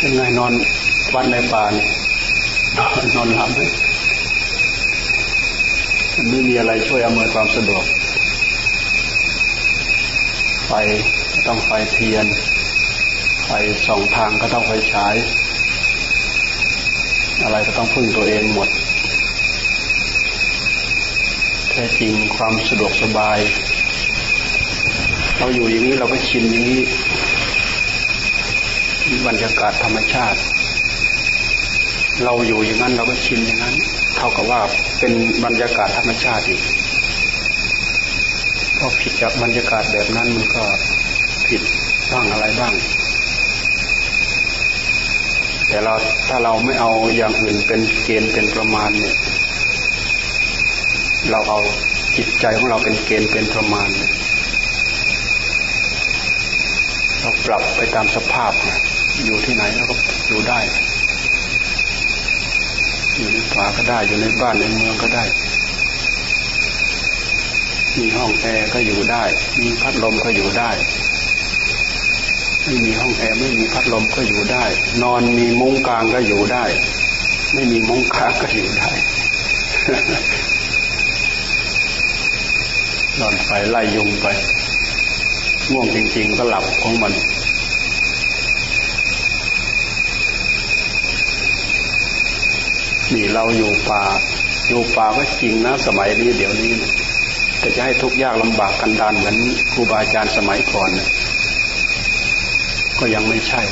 เป็นไงนอนวัดในป่านนอนหลับไหมไม่มีอะไรช่วยอำนวยความสะดวก ไฟต้องไฟเทียน ไฟสองทางก็ต้องไฟฉาย อะไรก็ต้องพึ่งตัวเองหมด แท้จริงความสะดวกสบาย เราอยู่อย่างนี้เราก็ชินอย่างนี้ บรรยากาศธรรมชาติ เราอยู่อย่างนั้นเราก็ชินอย่างนั้น เท่ากับว่าเป็นบรรยากาศธรรมชาติอีกพอผิดจากบรรยากาศแบบนั้นมันก็ผิดบ้างอะไรบ้าง แต่เราถ้าเราไม่เอาอย่างอื่นเป็นเกณฑ์เป็นประมาณเนี่ย เราเอาจิตใจของเราเป็นเกณฑ์เป็นประมาณเนี่ยเราปรับไปตามสภาพ อยู่ที่ไหนเราก็อยู่ได้ อยู่ในป่าก็ได้อยู่ในบ้านในเมืองก็ได้ มีห้องแอร์ก็อยู่ได้ มีพัดลมก็อยู่ได้ ไม่มีห้องแอร์ไม่มีพัดลมก็อยู่ได้ นอนมีมุ้งกลางก็อยู่ได้ ไม่มีมุ้งกลางก็อยู่ได้นอนไปไล่ยุงไปง่วงจริง ๆ ก็หลับของมัน นี่เราอยู่ป่า อยู่ป่าก็จริงนะสมัยนี้เดี๋ยวนี้แต่จะให้ทุกยากลำบากกันดานเหมือนครูบาอาจารย์สมัยก่อนก็ยังไม่ใช่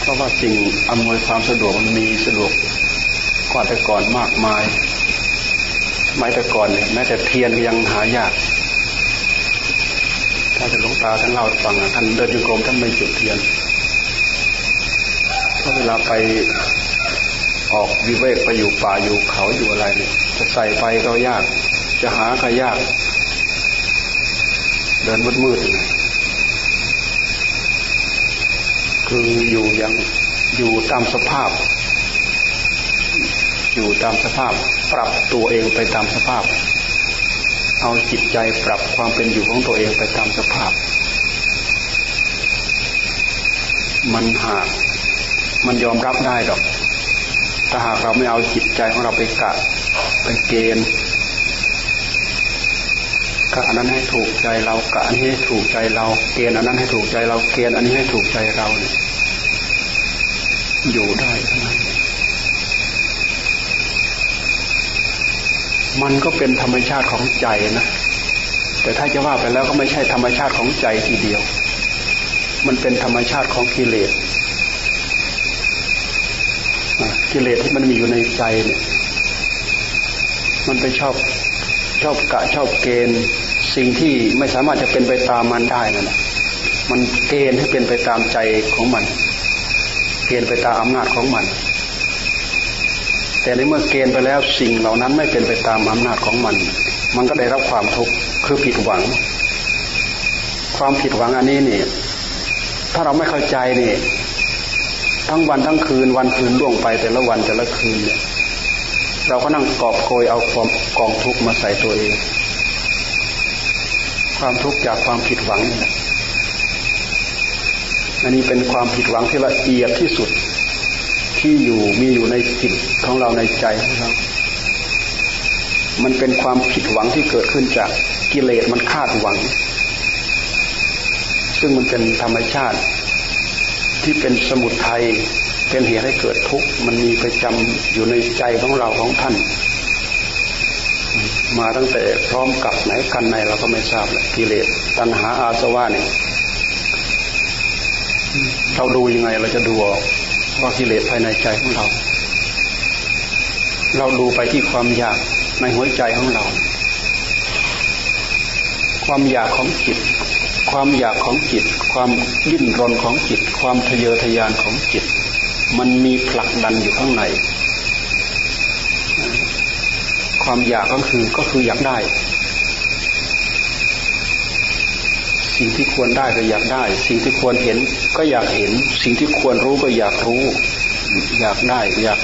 เพราะว่าสิ่งอำนวยความสะดวกมันมีสะดวกกว่าแต่ก่อนมากมายไม้แต่ก่อนเนี่ยแม้แต่เทียนยังหายากถ้าจะหลวงตาท่านเล่าฟังท่านเดินจงกรมท่านไม่จุดเทียนเพราะเวลาไป ออกวิเวกไปอยู่ป่าอยู่เขาอยู่อะไรเนี่ยจะใส่ไปก็ยาก จะหาก็ยาก เดินมืดมืดคืออยู่ยังอยู่ตามสภาพ อยู่ตามสภาพ ปรับตัวเองไปตามสภาพ เอาจิตใจปรับความเป็นอยู่ของตัวเองไปตามสภาพ มันหากมันยอมรับได้ดอก ถ้าหากเราไม่เอาจิตใจของเราไปกะไปเกณฑ์กะอันนั้นให้ถูกใจเรากะอันนี้ให้ถูกใจเรา เกณฑ์อันนั้นให้ถูกใจเราเกณฑ์อันนี้ให้ถูกใจเราเนี่ยอยู่ได้เท่านั้นมันก็เป็นธรรมชาติของใจนะ แต่ถ้าจะว่าไปแล้วก็ไม่ใช่ธรรมชาติของใจทีเดียว มันเป็นธรรมชาติของกิเลส กิเลสที่มันมีอยู่ในใจเนี่ยมันไปชอบชอบกะชอบเกณฑ์สิ่งที่ไม่สามารถจะเป็นไปตามมันได้นั่นแหละมันเกณฑ์ให้เป็นไปตามใจของมัน เกณฑ์ไปตามอำนาจของมัน แต่ในเมื่อเกณฑ์ไปแล้วสิ่งเหล่านั้นไม่เป็นไปตามอำนาจของมัน มันก็ได้รับความทุกข์คือผิดหวัง ความผิดหวังอันนี้นี่ถ้าเราไม่เข้าใจนี่ ทั้งวันทั้งคืนวันคืนล่วงไปแต่ละวันแต่ละคืนเนี่ยเราก็นั่งกอบโกยเอาความกองทุกข์มาใส่ตัวเอง ความทุกข์จากความผิดหวังนี่อันนี้เป็นความผิดหวังที่ละเอียดที่สุดที่อยู่มีอยู่ในจิตของเราในใจของเรา มันเป็นความผิดหวังที่เกิดขึ้นจากกิเลสมันคาดหวัง ซึ่งมันเป็นธรรมชาติ ที่เป็นสมุทัยเป็นเหตุให้เกิดทุกข์มันมีประจำอยู่ในใจของเราของท่าน มาตั้งแต่พร้อมกับไหนกันในเราก็ไม่ทราบแหละกิเลสตัณหาอาสวะเนี่ยเราดูยังไงเราจะดูว่ากิเลสภายในใจของเรา เราดูไปที่ความอยากในหัวใจของเรา ความอยากของจิต ความอยากของจิต ความดิ้นรนของจิต ความทะเยอทะยานของจิต มันมีผลักดันอยู่ข้างใน ความอยากก็คือก็คืออยากได้ สิ่งที่ควรได้ก็อยากได้ สิ่งที่ควรเห็นก็อยากเห็น สิ่งที่ควรรู้ก็อยากรู้ อยากได้ อยาก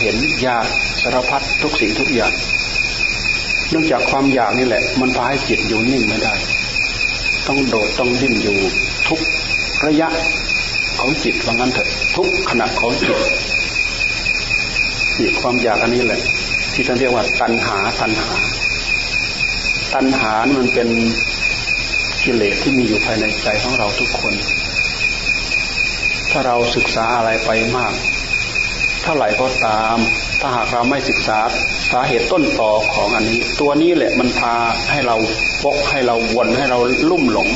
เห็นอยากสารพัดทุกสิ่งทุกอย่าง เนื่องจากความอยากนี่แหละ มันพาให้จิตอยู่นิ่งไม่ได้ ต้องโดดต้องดิ้นอยู่ทุกระยะของจิตว่างั้นเถอะทุกขณะของจิตนี่ความอยากอันนี้แหละ ที่ท่านเรียกว่า ตัณหาตัณหา ตัณหามันเป็นกิเลสที่มีอยู่ภายในใจของเราทุกคน ถ้าเราศึกษาอะไรไปมาก เท่าไหร่ก็ตาม ถ้าหากเราไม่ศึกษาาเหตุต้นต่อของอันนี้ ตัวนี้แหละมันพาให้เราปกให้เราวนให้เราลุ่มหลง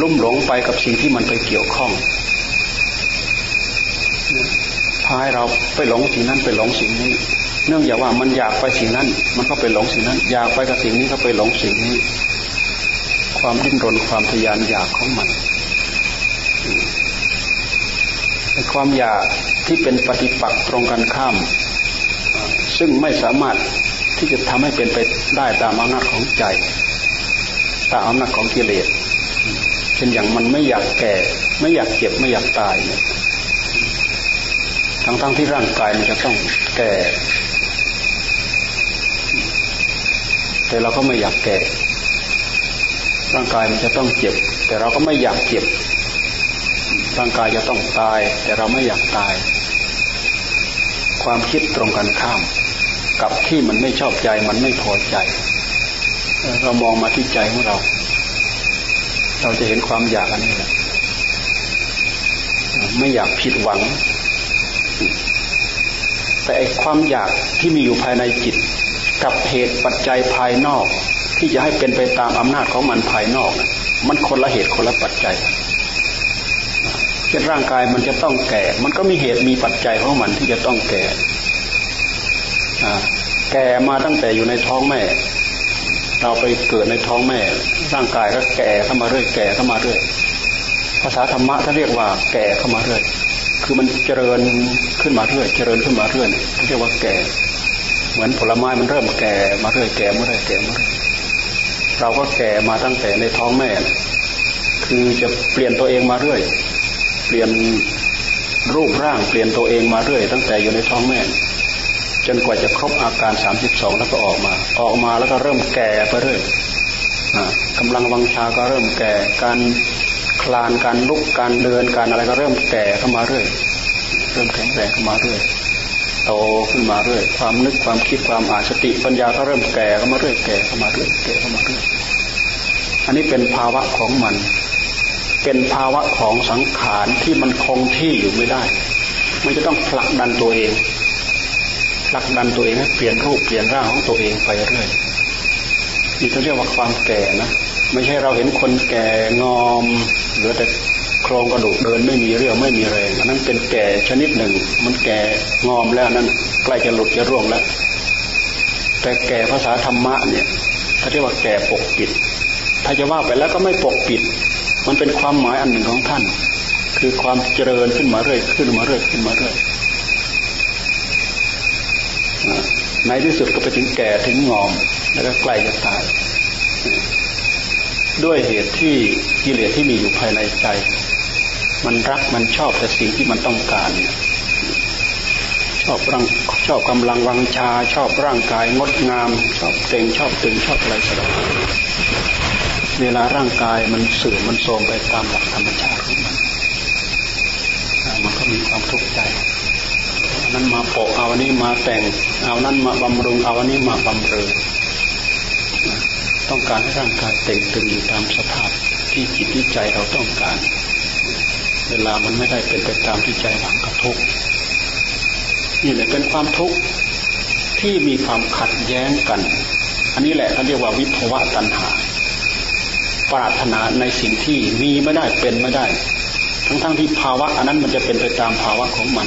ลุ่มหลงไปกับสิ่งที่มันไปเกี่ยวข้องพาให้เราไปหลงสิ่งนั้นไปหลงสิ่งนี้ เนื่องจากว่ามันอยากไปสิ่งนั้น มันก็ไปหลงสิ่งนั้น อยากไปกับสิ่งนี้ก็ไปหลงสิ่งนี้ ความดิ้นรนความทยานอยากของมันความอยากที่เป็นปฏิปักษ์ตรงกันข้าม ซึ่งไม่สามารถที่จะทำให้เป็นไปได้ตามอำนาจของใจ ตามอำนาจของกิเลสเช่นอย่างมันไม่อยากแก่ ไม่อยากเจ็บไม่อยากตายเนี่ยทั้งๆทที่ร่างกายมันจะต้องแก่ แต่เราก็ไม่อยากแก่ ร่างกายมันจะต้องเจ็บ แต่เราก็ไม่อยากเจ็บ ร่างกายจะต้องตาย แต่เราไม่อยากตาย ความคิดตรงกันข้าม กับที่มันไม่ชอบใจมันไม่พอใจ เรามองมาที่ใจของเรา เราจะเห็นความอยากอันนี้แหละไม่อยากผิดหวัง แต่ไอความอยากที่มีอยู่ภายในจิต กับเหตุปัจจัยภายนอก ที่จะให้เป็นไปตามอำนาจของมันภายนอก มันคนละเหตุคนละปัจจัยเช่นร่างกายมันจะต้องแก่ มันก็มีเหตุมีปัจจัยของมันที่จะต้องแก่ แก่มาตั้งแต่อยู่ในท้องแม่ เราไปเกิดในท้องแม่ ร่างกายก็แก่เข้ามาเรื่อยแก่เข้ามาเรื่อยภาษาธรรมะท่านเรียกว่าแก่เข้ามาเรื่อยคือมันเจริญขึ้นมาเรื่อยเจริญขึ้นมาเรื่อยเรียกว่าแก่ เหมือนผลไม้มันเริ่มแก่มาเรื่อยแก่มาเรื่อยแก่มาเรื่อยเราก็แก่มาตั้งแต่ในท้องแม่ คือจะเปลี่ยนตัวเองมาเรื่อย เปลี่ยนรูปร่างเปลี่ยนตัวเองมาเรื่อย ตั้งแต่อยู่ในท้องแม่ จนกว่าจะครบอาการสามสิบสองแล้วก็ออกมา ออกมาแล้วก็เริ่มแก่ไปเรื่อยกำลังวังชาก็เริ่มแก่ การคลานการลุกการเดินการอะไรก็เริ่มแก่เข้ามาเรื่อย เริ่มแข็งแรงเข้ามาเรื่อย โตขึ้นมาเรื่อย ความนึกความคิดความอ่านสติปัญญาก็เริ่มแก่เข้ามาเรื่อย แก่เข้ามาเรื่อยแก่เข้ามาเรื่อย อันนี้เป็นภาวะของมัน เป็นภาวะของสังขารที่มันคงที่อยู่ไม่ได้ มันจะต้องผลักดันตัวเอง ผลักดันตัวเองให้เปลี่ยนรูปเปลี่ยนร่างของตัวเองไปเรื่อยนี่เขาเรียกว่าความแก่นะไม่ใช่เราเห็นคนแก่งอมเหลือแต่โครงกระดูกเดินไม่มีเรี่ยวไม่มีแรงอันนั้นเป็นแก่ชนิดหนึ่ง มันแก่งอมแล้วนั่นใกล้จะหลุดจะร่วงแล้ว แต่แก่ภาษาธรรมะเนี่ยเขาเรียกว่าแก่ปกปิด ถ้าจะว่าไปแล้วก็ไม่ปกปิด มันเป็นความหมายอันหนึ่งของท่าน คือความเจริญขึ้นมาเรื่อยขึ้นมาเรื่อยขึ้นมาเรื่อย ในที่สุดก็ไปถึงแก่ถึงงอม แล้วก็ใกล้จะตาย ด้วยเหตุที่กิเลสที่มีอยู่ภายในใจ มันรักมันชอบแต่สิ่งที่มันต้องการชอบร่างชอบกำลังวังชา ชอบร่างกายงดงาม ชอบเต่งชอบตึงชอบอะไรสารพัดเวลาร่างกายมันเสื่อมมันโทรมไปตามหลักธรรมชาติของมันมันก็มีความทุกข์ใจ นั้นมาโปะเอาอันนี้มาแต่ง เอานั้นมาบำรุง เอาอันนี้มาบำเรอต้องการให้ร่างกายเต่งตึงอยู่ตามสภาพที่จิตที่ใจเราต้องการ เวลามันไม่ได้เป็นไปตามที่ใจหวังก็ทุกนี่แหละเป็นความทุกข์ที่มีความขัดแย้งกัน อันนี้แหละเขาเรียกว่าวิภวะตัณหา ปรารถนาในสิ่งที่มีไม่ได้เป็นไม่ได้ ทั้งๆทที่ภาวะ อันนั้นมันจะเป็นไปตามภาวะของมัน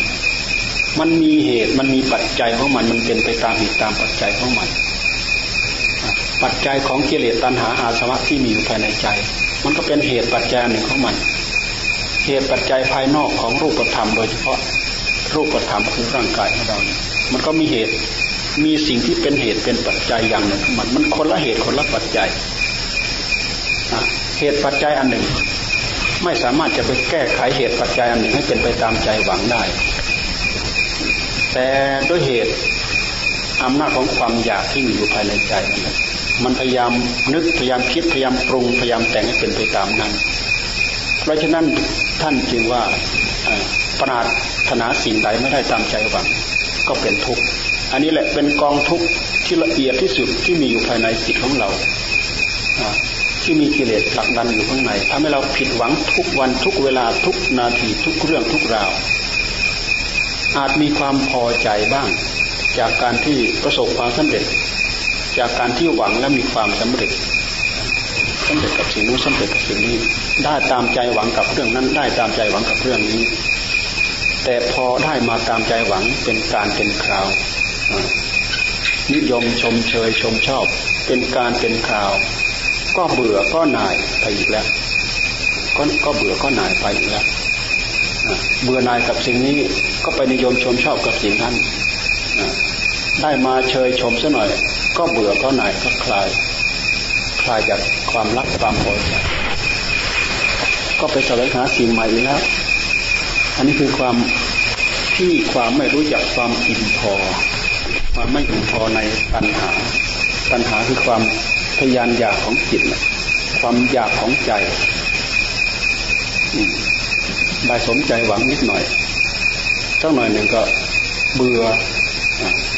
มันมีเหตุมันมีปัจจัยของมันมันเป็นไปตามเหตุตามปัจจัยของมัน ปัจจัยของกิเลสตัณหาอาสวะที่มีอยู่ภายในใจ มันก็เป็นเหตุปัจจัยหนึ่งของมัน เหตุปัจจัยภายนอกของรูปธรรม โดยเฉพาะรูปธรรมคือร่างกายของเรา มันก็มีเหตุมีสิ่งที่เป็นเหตุเป็นปัจจัยอย่างหนึ่งมัน มันคนละเหตุคนละปัจจัยเหตุปัจจัยอันหนึ่ง ไม่สามารถจะไปแก้ไขเหตุปัจจัยอันหนึ่งให้เป็นไปตามใจหวังได้ แต่ด้วยเหตุอำนาจของความอยากที่มีอยู่ภายในใจมันพยายามนึกพยายามคิดพยายามปรุงพยายามแต่งให้เป็นไปตามนั้น เพราะฉะนั้นท่านจึงว่าปราถนาสิ่งใดไม่ได้ตามใจหวังก็เป็นทุกข์อันนี้แหละเป็นกองทุกข์ที่ละเอียดที่สุดที่มีอยู่ภายในจิตของเราที่มีกิเลสหลักดันอยู่ข้างในทำให้เราผิดหวังทุกวันทุกเวลาทุกนาทีทุกเรื่องทุกราว อาจมีความพอใจบ้าง จากการที่ประสบความสำเร็จ จากการที่หวังและมีความสำเร็จสำเร็จกับสิ่งนู้นสำเร็จกับสิ่งนี้ ได้ตามใจหวังกับเรื่องนั้น ได้ตามใจหวังกับเรื่องนี้ แต่พอได้มาตามใจหวังเป็นการเป็นคราว นิยมชมเชยชมชอบ เป็นการเป็นคราว ก็เบื่อก็หน่ายไปอีกแล้วก็ก็เบื่อก็หน่ายไปอีกแล้ว เบื่อหน่ายกับสิ่งนี้ก็ไปนิยมชมชอบกับสิ่งนั้นได้มาเชยชมซะหน่อย ก็เบื่อก็หน่ายก็คลาย คลายจากความรักความพอใจก็ไปแสวงหาสิ่งใหม่อีกแล้ว อันนี้คือความที่ความไม่รู้จักความอิ่มพอความไม่อิ่มพอในปัญหา ปัญหาคือความทยานอยากของจิต ความอยากของใจ ได้สมใจหวังนิดหน่อยสักหน่อยหนึ่งก็เบื่อ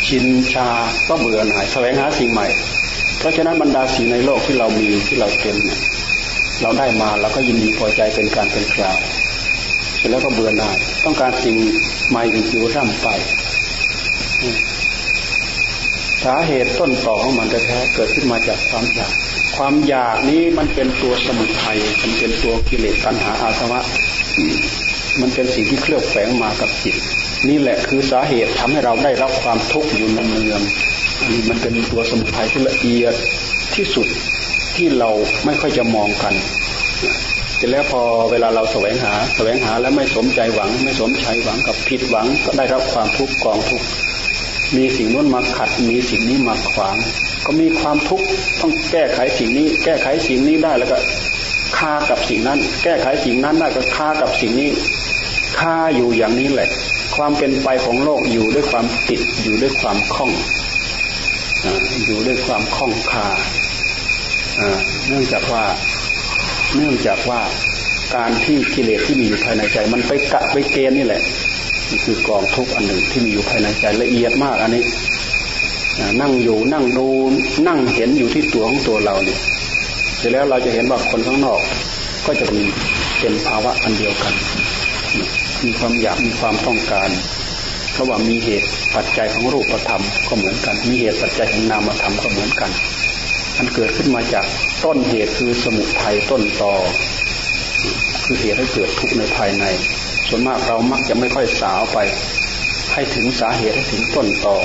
ชินชาก็เบื่อหน่ายแสวงหาสิ่งใหม่ เพราะฉะนั้นบรรดาสิ่งในโลกที่เรามีที่เราเป็นเนี่ยเราได้มาเราก็ยินดีพอใจเป็นการเป็นคราวเสร็จแล้วก็เบื่อหน่าย ต้องการสิ่งใหม่อยู่ร่ำไปสาเหตุต้นต่อของมันแท้เกิดขึ้นมาจากความอยาก ความอยากนี้มันเป็นตัวสมุทัยมันเป็นตัวกิเลสตัณหาอาสวะ มันเป็นสิ่งที่เคลือบแฝงมากับจิต นี่แหละคือสาเหตุทำให้เราได้รับความทุกข์อยู่นเนืองอันนี้มันเป็นตัวสมุทัยที่ละเอียดที่สุดที่เราไม่ค่อยจะมองกันเสร็จแล้วพอเวลาเราแสวงหา แสวงหาแล้วไม่สมใจหวัง ไม่สมใจหวังกับผิดหวังก็ได้รับความทุกข์กองทุกข์มีสิ่งนู้นมาขัดมีสิ่งนี้มาขวาง ก็มีความทุกข์ต้องแก้ไขสิ่งนี้ แก้ไขสิ่งนี้ได้แล้วก็ คากับสิ่งนั้น แก้ไขสิ่งนั้นได้ก็คากับสิ่งนี้คาอยู่อย่างนี้แหละ ความเป็นไปของโลกอยู่ด้วยความติดอยู่ด้วยความคล้องอยู่ด้วยความคล้องคาเนื่องจากว่าเนื่องจากว่าการที่กิเลสที่มีอยู่ภายในใจ มันไปกะไปเกณฑ์นี่แหละนี่คือกองทุกข์อันหนึ่งที่มีอยู่ภายในใจละเอียดมากอันนี้นั่งอยู่นั่งดูนั่งเห็นอยู่ที่ตัวของตัวเราเนี่ย ร็จแล้วเราจะเห็นว่าคนข้างนอก ก็จะมีเป็นภาวะอันเดียวกัน มีความอยากมีความต้องการเพราะว่ามีเหตุปัจจัยของรูปธรรมก็เหมือนกัน มีเหตุปัจจัยของนามธรรมก็เหมือนกัน มันเกิดขึ้นมาจากต้นเหตุคือสมุทัยต้นตอคือเหตุให้เกิดทุกข์ในภายใน ส่วนมากเรามักจะไม่ค่อยสาวไป ให้ถึงสาเหตุให้ถึงต้นตอ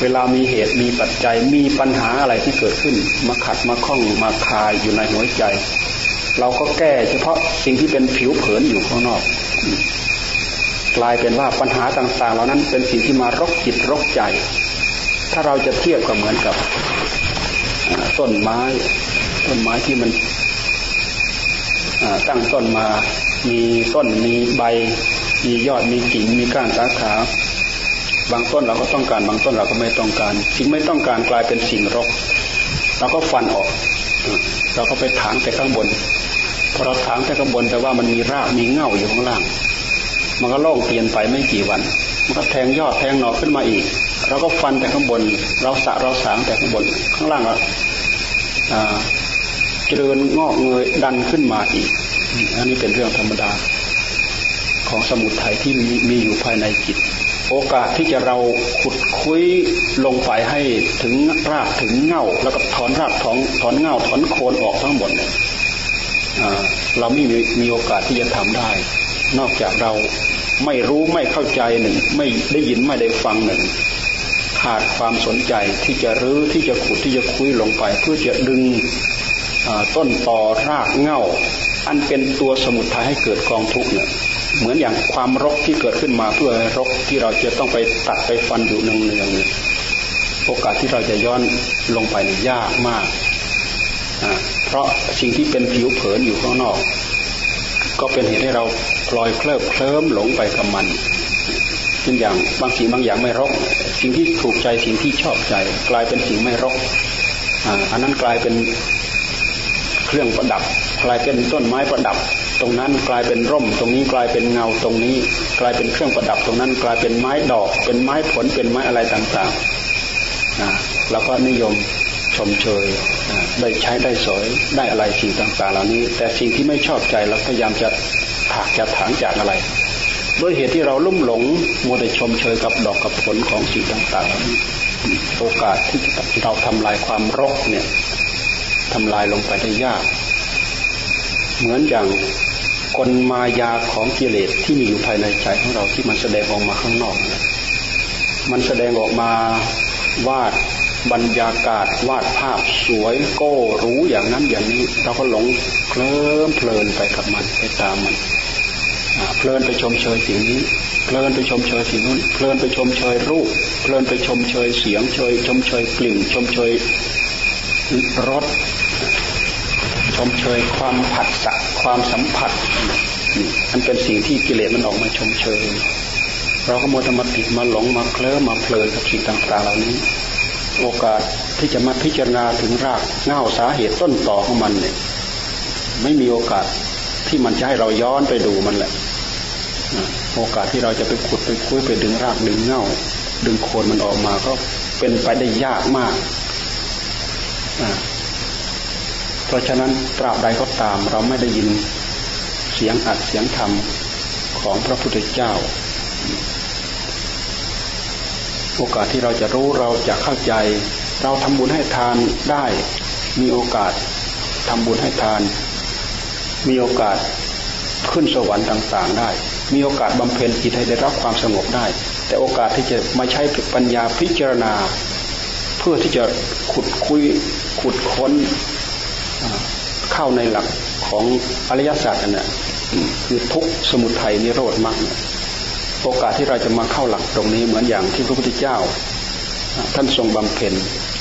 เวลามีเหตุมีปัจจัยมีปัญหาอะไรที่เกิดขึ้น มาขัดมาข้องมาคายอยู่ในหัวใจ เราก็แก้เฉพาะสิ่งที่เป็นผิวเผินอยู่ข้างนอก กลายเป็นว่าปัญหาต่าง ๆ เหล่านั้นเป็นสิ่งที่มารกจิตรกใจ ถ้าเราจะเทียบก็เหมือนกับต้นไม้ ต้นไม้ที่มันตั้งต้นมา มีต้นมีใบ มียอดมีกิ่งมีก้านสาขา บางต้นเราก็ต้องการ บางต้นเราก็ไม่ต้องการสิ่งไม่ต้องการกลายเป็นสิ่งรกเราก็ฟันออก เราก็ไปถางแต่ข้างบนพอเราถางแต่ข้างบนแต่ว่ามันมีรากมีเง่าอยู่ข้างล่าง มันก็โล่งเปลี่ยนไปไม่กี่วัน มันก็แทงยอดแทงหน่อขึ้นมาอีก เราก็ฟันแต่ข้างบน เราสะเราสางแต่ข้างบน ข้างล่างก็เจริญงอกเงยดันขึ้นมาอีกอันนี้เป็นเรื่องธรรมดา ของสมุทัยที่มีมีอยู่ภายในจิต โอกาสที่จะเราขุดคุยลงไปให้ถึงรากถึงเง่า แล้วก็ถอนรากถอนถอนเง่าถอนโคนออกทั้งหมดเนี่ยเราไม่มีมีโอกาสที่จะทำได้ นอกจากเราไม่รู้ไม่เข้าใจหนึ่ง ไม่ได้ยินไม่ได้ฟังหนึ่งขาดความสนใจที่จะรื้อที่จะขุดที่จะคุยลงไป เพื่อจะดึงต้นตอรากเง่า อันเป็นตัวสมุทัยให้เกิดกองทุกข์เนี่ย เหมือนอย่างความรกที่เกิดขึ้นมาเพื่อรกที่เราจะต้องไปตัดไปฟันอยู่เนืองเนี่ยโอกาสที่เราจะย้อนลงไปนี่ยากมาก เพราะสิ่งที่เป็นผิวเผินอยู่ข้างนอก ก็เป็นเหตุให้เราปล่อยเคลิบเคลิ้มหลงไปกับมันเช่นอย่างบางสิ่งบางอย่างไม่รก สิ่งที่ถูกใจสิ่งที่ชอบใจ กลายเป็นสิ่งไม่รกอันนั้นกลายเป็นเครื่องประดับกลายเป็นต้นไม้ประดับ ตรงนั้นกลายเป็นร่ม ตรงนี้กลายเป็นเงาตรงนี้ กลายเป็นเครื่องประดับตรงนั้นกลายเป็นไม้ดอก เป็นไม้ผลเป็นไม้อะไรต่างๆนะเราก็นิยมชมเชยได้ใช้ได้สอยได้อะไรสิ่งต่างๆ เหล่านี้ แต่สิ่งที่ไม่ชอบใจเราพยายามจะถากจะถางจากอะไรด้วยเหตุที่เราลุ่มหลงมัวแต่ชมเชยกับดอกกับผลของสิ่งต่างๆ โอกาสที่เราทำลายความรกเนี่ยทำลายลงไปได้ยาก เหมือนอย่างกลมายาของกิเลสที่มีอยู่ภายในใจของเราที่มันแสดงออกมาข้างนอก มันแสดงออกมาวาดบรรยากาศวาดภาพสวยโก้รู้อย่างนั้นอย่างนี้ เราก็หลงเคลิ้มเพลินไปกับมันไปตามมันเพลินไปชมเชยสิ่งนี้ เพลินไปชมเชยสิ่งนู้น เพลินไปชมเชยรูป เพลินไปชมเชยเสียงเชยชมเชยกลิ่น ชมเชยรส ชมเชย ความผัสสะความสัมผัสนี่อันเป็นสิ่งที่กิเลสมันออกมาชมเชย เราก็มัวแต่มาติดมาหลงมาเคลิ้มมาเพลินกับสิ่งต่างๆเหล่านี้ โอกาสที่จะมาพิจารณาถึงรากเง่าสาเหตุต้นต่อของมันเนี่ยไม่มีโอกาสที่มันจะให้เราย้อนไปดูมันแหละโอกาสที่เราจะไปขุดไปคุยไปดึงรากดึงเง่า ดึงโคนมันออกมาก็เป็นไปได้ยากมาก เพราะฉะนั้นตราบใดก็ตามเราไม่ได้ยินเสียงอัดเสียงธรรมของพระพุทธเจ้า โอกาสที่เราจะรู้เราจะเข้าใจ เราทำบุญให้ทานได้ มีโอกาสทำบุญให้ทาน มีโอกาสขึ้นสวรรค์ต่างๆได้ มีโอกาสบำเพ็ญจิตให้ได้รับความสงบได้ แต่โอกาสที่จะมาใช้ปัญญาพิจารณา เพื่อที่จะขุดคุยขุดค้น เข้าในหลักของอริยสัจนี่ยคือทุกสมุทัยนิโรธมากโอกาสที่เราจะมาเข้าหลักตรงนี้เหมือนอย่างที่พระพุทธเจ้า ท่านทรงบำเพ็ญ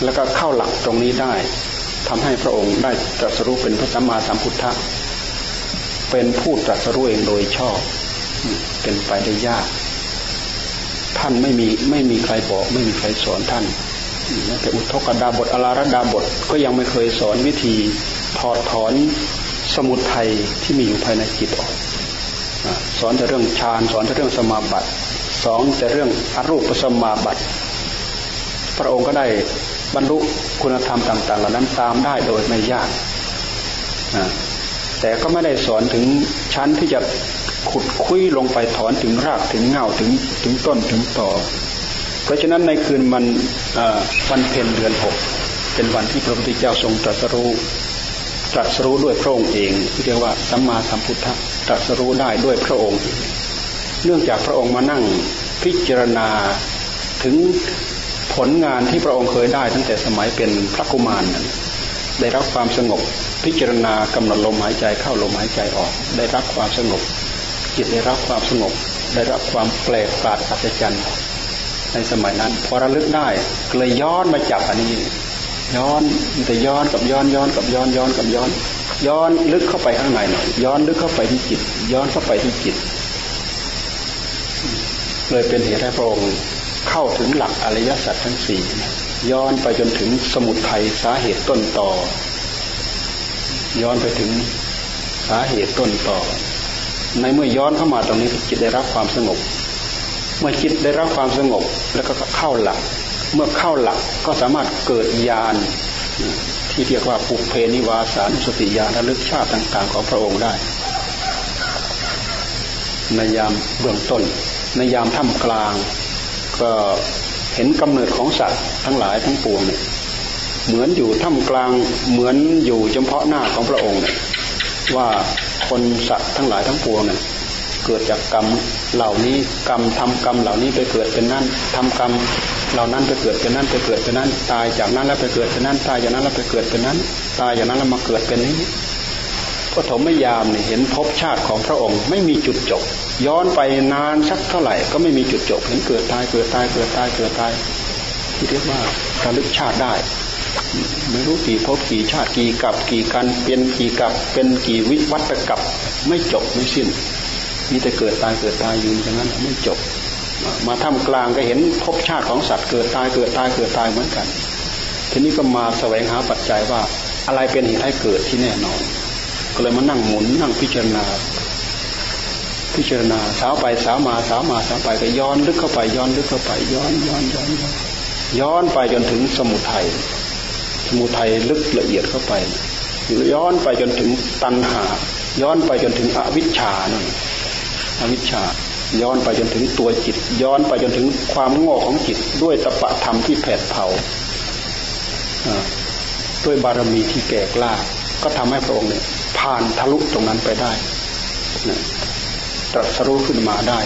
แล้วก็เข้าหลักตรงนี้ได้ทำให้พระองค์ได้ตรัสรู้เป็นพระสัมมาสัมพุทธะเป็นผู้ตรัสรู้เองโดยชอบ เป็นไปได้ยาก ท่านไม่มีไม่มีใครบอกไม่มีใครสอนท่านแม้แต่อุทกดาบทอลาระดาบทก็ยังไม่เคยสอนวิธี ถอดถอนสมุทัยที่มีอยู่ภายในจิตออกสอนแต่เรื่องฌานสอนแต่เรื่องสมาบัติสอนแต่เรื่องอรูปสมาบัติ พระองค์ก็ได้บรรลุคุณธรรมต่าง ๆ เหล่านั้นตามได้โดยไม่ยากแต่ก็ไม่ได้สอนถึงชั้นที่จะขุดคุยลงไปถอนถึงรากถึงเงาถึงถึงต้นถึงต่อ เพราะฉะนั้นในคืนมันวันเพ็ญเดือนหกเป็นวันที่พระพุทธเจ้าทรงตรัสรู้ ตรัสรู้ด้วยพระองค์เองที่เรียกว่าสัมมาสัมพุทธะตรัสรู้ได้ด้วยพระองค์ เนื่องจากพระองค์มานั่งพิจารณาถึงผลงานที่พระองค์เคยได้ตั้งแต่สมัยเป็นพระกุมารนั้นได้รับความสงบพิจารณากำหนดลมหายใจเข้าลมหายใจออก ได้รับความสงบ จิตได้รับความสงบ ได้รับความแปลกประหลาดอัศจรรย์ในสมัยนั้น พอระลึกได้เลยย้อนมาจับอันนี้ ย้อนแต่ย้อนกับย้อนย้อนกับย้อนย้อนกับย้อน ย้อนลึกเข้าไปข้างในหน่อยย้อนลึกเข้าไปที่จิต ย้อนเข้าไปที่จิต เลยเป็นเหตุให้พระองค์เข้าถึงหลักอริยสัจทั้งสี่ย้อนไปจนถึงสมุทัยสาเหตุต้นต่อ ย้อนไปถึงสาเหตุต้นต่อ ในเมื่อย้อนเข้ามาตรงนี้จิตได้รับความสงบ เมื่อจิตได้รับความสงบแล้วก็เข้าหลัก เมื่อเข้าหลักก็สามารถเกิดญาณที่เรียกว่าปุเพนิวาสานุสติญาณระลึกชาติต่างๆ ของพระองค์ได้ ในยามเบื้องต้น ในยามท่ามกลาง ก็เห็นกำเนิดของสัตว์ทั้งหลายทั้งปวงเนี่ยเหมือนอยู่ท่ามกลางเหมือนอยู่เฉพาะหน้าของพระองค์เนี่ยว่าคนสัตว์ทั้งหลายทั้งปวงเนี่ยเกิดจากกรรมเหล่านี้กรรมทำกรรมเหล่านี้ไปเกิดเป็นนั่นทำกรรม เหล่านั้นไปเกิดเป็นนั่นไปเกิดเป็นนั่นตายจากนั้นแล้วไปเกิดเป็นนั่นตายจากนั้นแล้วไปเกิดเป็นนั้น ตายจากนั้นแล้วมาเกิดเป็นนี้ปฐมยามเนี่ยเห็นภพชาติของพระองค์ไม่มีจุดจบ ย้อนไปนานสักเท่าไหร่ก็ไม่มีจุดจบ เห็นเกิดตายเกิดตายเกิดตายเกิดตายที่เรียกว่าระลึกชาติได้ ไม่รู้กี่ภพกี่ชาติกี่กับกี่กันเป็นกี่กับเป็นกี่วิวัตกับไม่จบไม่สิ้นมีแต่เกิดตายเกิดตายอยู่อย่างนั้นไม่จบ มาทำกลางก็เห็นภพชาติของสัตว์เกิดตายเกิดตายเกิดตายเหมือนกัน ทีนี้ก็มาแสวงหาปัจจัยว่าอะไรเป็นเหตุให้เกิดที่แน่นอน ก็เลยมานั่งหมุนนั่งพิจารณา พิจารณาสาวไปสาวมาสาวมาสาวไปก็ย้อนลึกเข้าไปย้อนลึกเข้าไปย้อนย้อนย้อนย้อนย้อนไปจนถึงสมุทัยสมุทัยลึกละเอียดเข้าไปย้อนไปจนถึงตัณหา ย้อนไปจนถึงอวิชชานั่นอวิชชาย้อนไปจนถึงตัวจิต ย้อนไปจนถึงความโง่ของจิตด้วยตปะธรรมที่แผดเผาด้วยบารมีที่แก่กล้า ก็ทำให้พระองค์เนี่ยผ่านทะลุตรงนั้นไปได้ตรัสรู้ขึ้นมาได้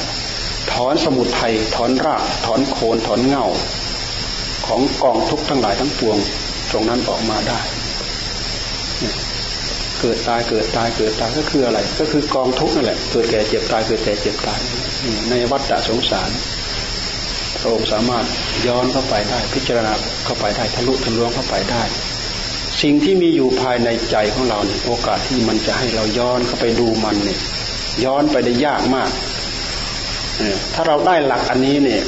ถอนสมุทัยถอนรากถอนโคนถอนเงาของกองทุกข์ทั้งหลายทั้งปวง ตรงนั้นออกมาได้ เกิดตายเกิดตายเกิดตายก็คืออะไร ก็คือกองทุกข์นั่นแหละเกิดแก่เจ็บตายเกิดแก่เจ็บตายในวัฏฏะสงสารพระองค์สามารถย้อนเข้าไปได้ พิจารณาเข้าไปได้ทะลุทะลวงเข้าไปได้ สิ่งที่มีอยู่ภายในใจของเราเนี่ยโอกาสที่มันจะให้เราย้อนเข้าไปดูมันเนี่ยย้อนไปได้ยากมากถ้าเราได้หลักอันนี้เนี่ย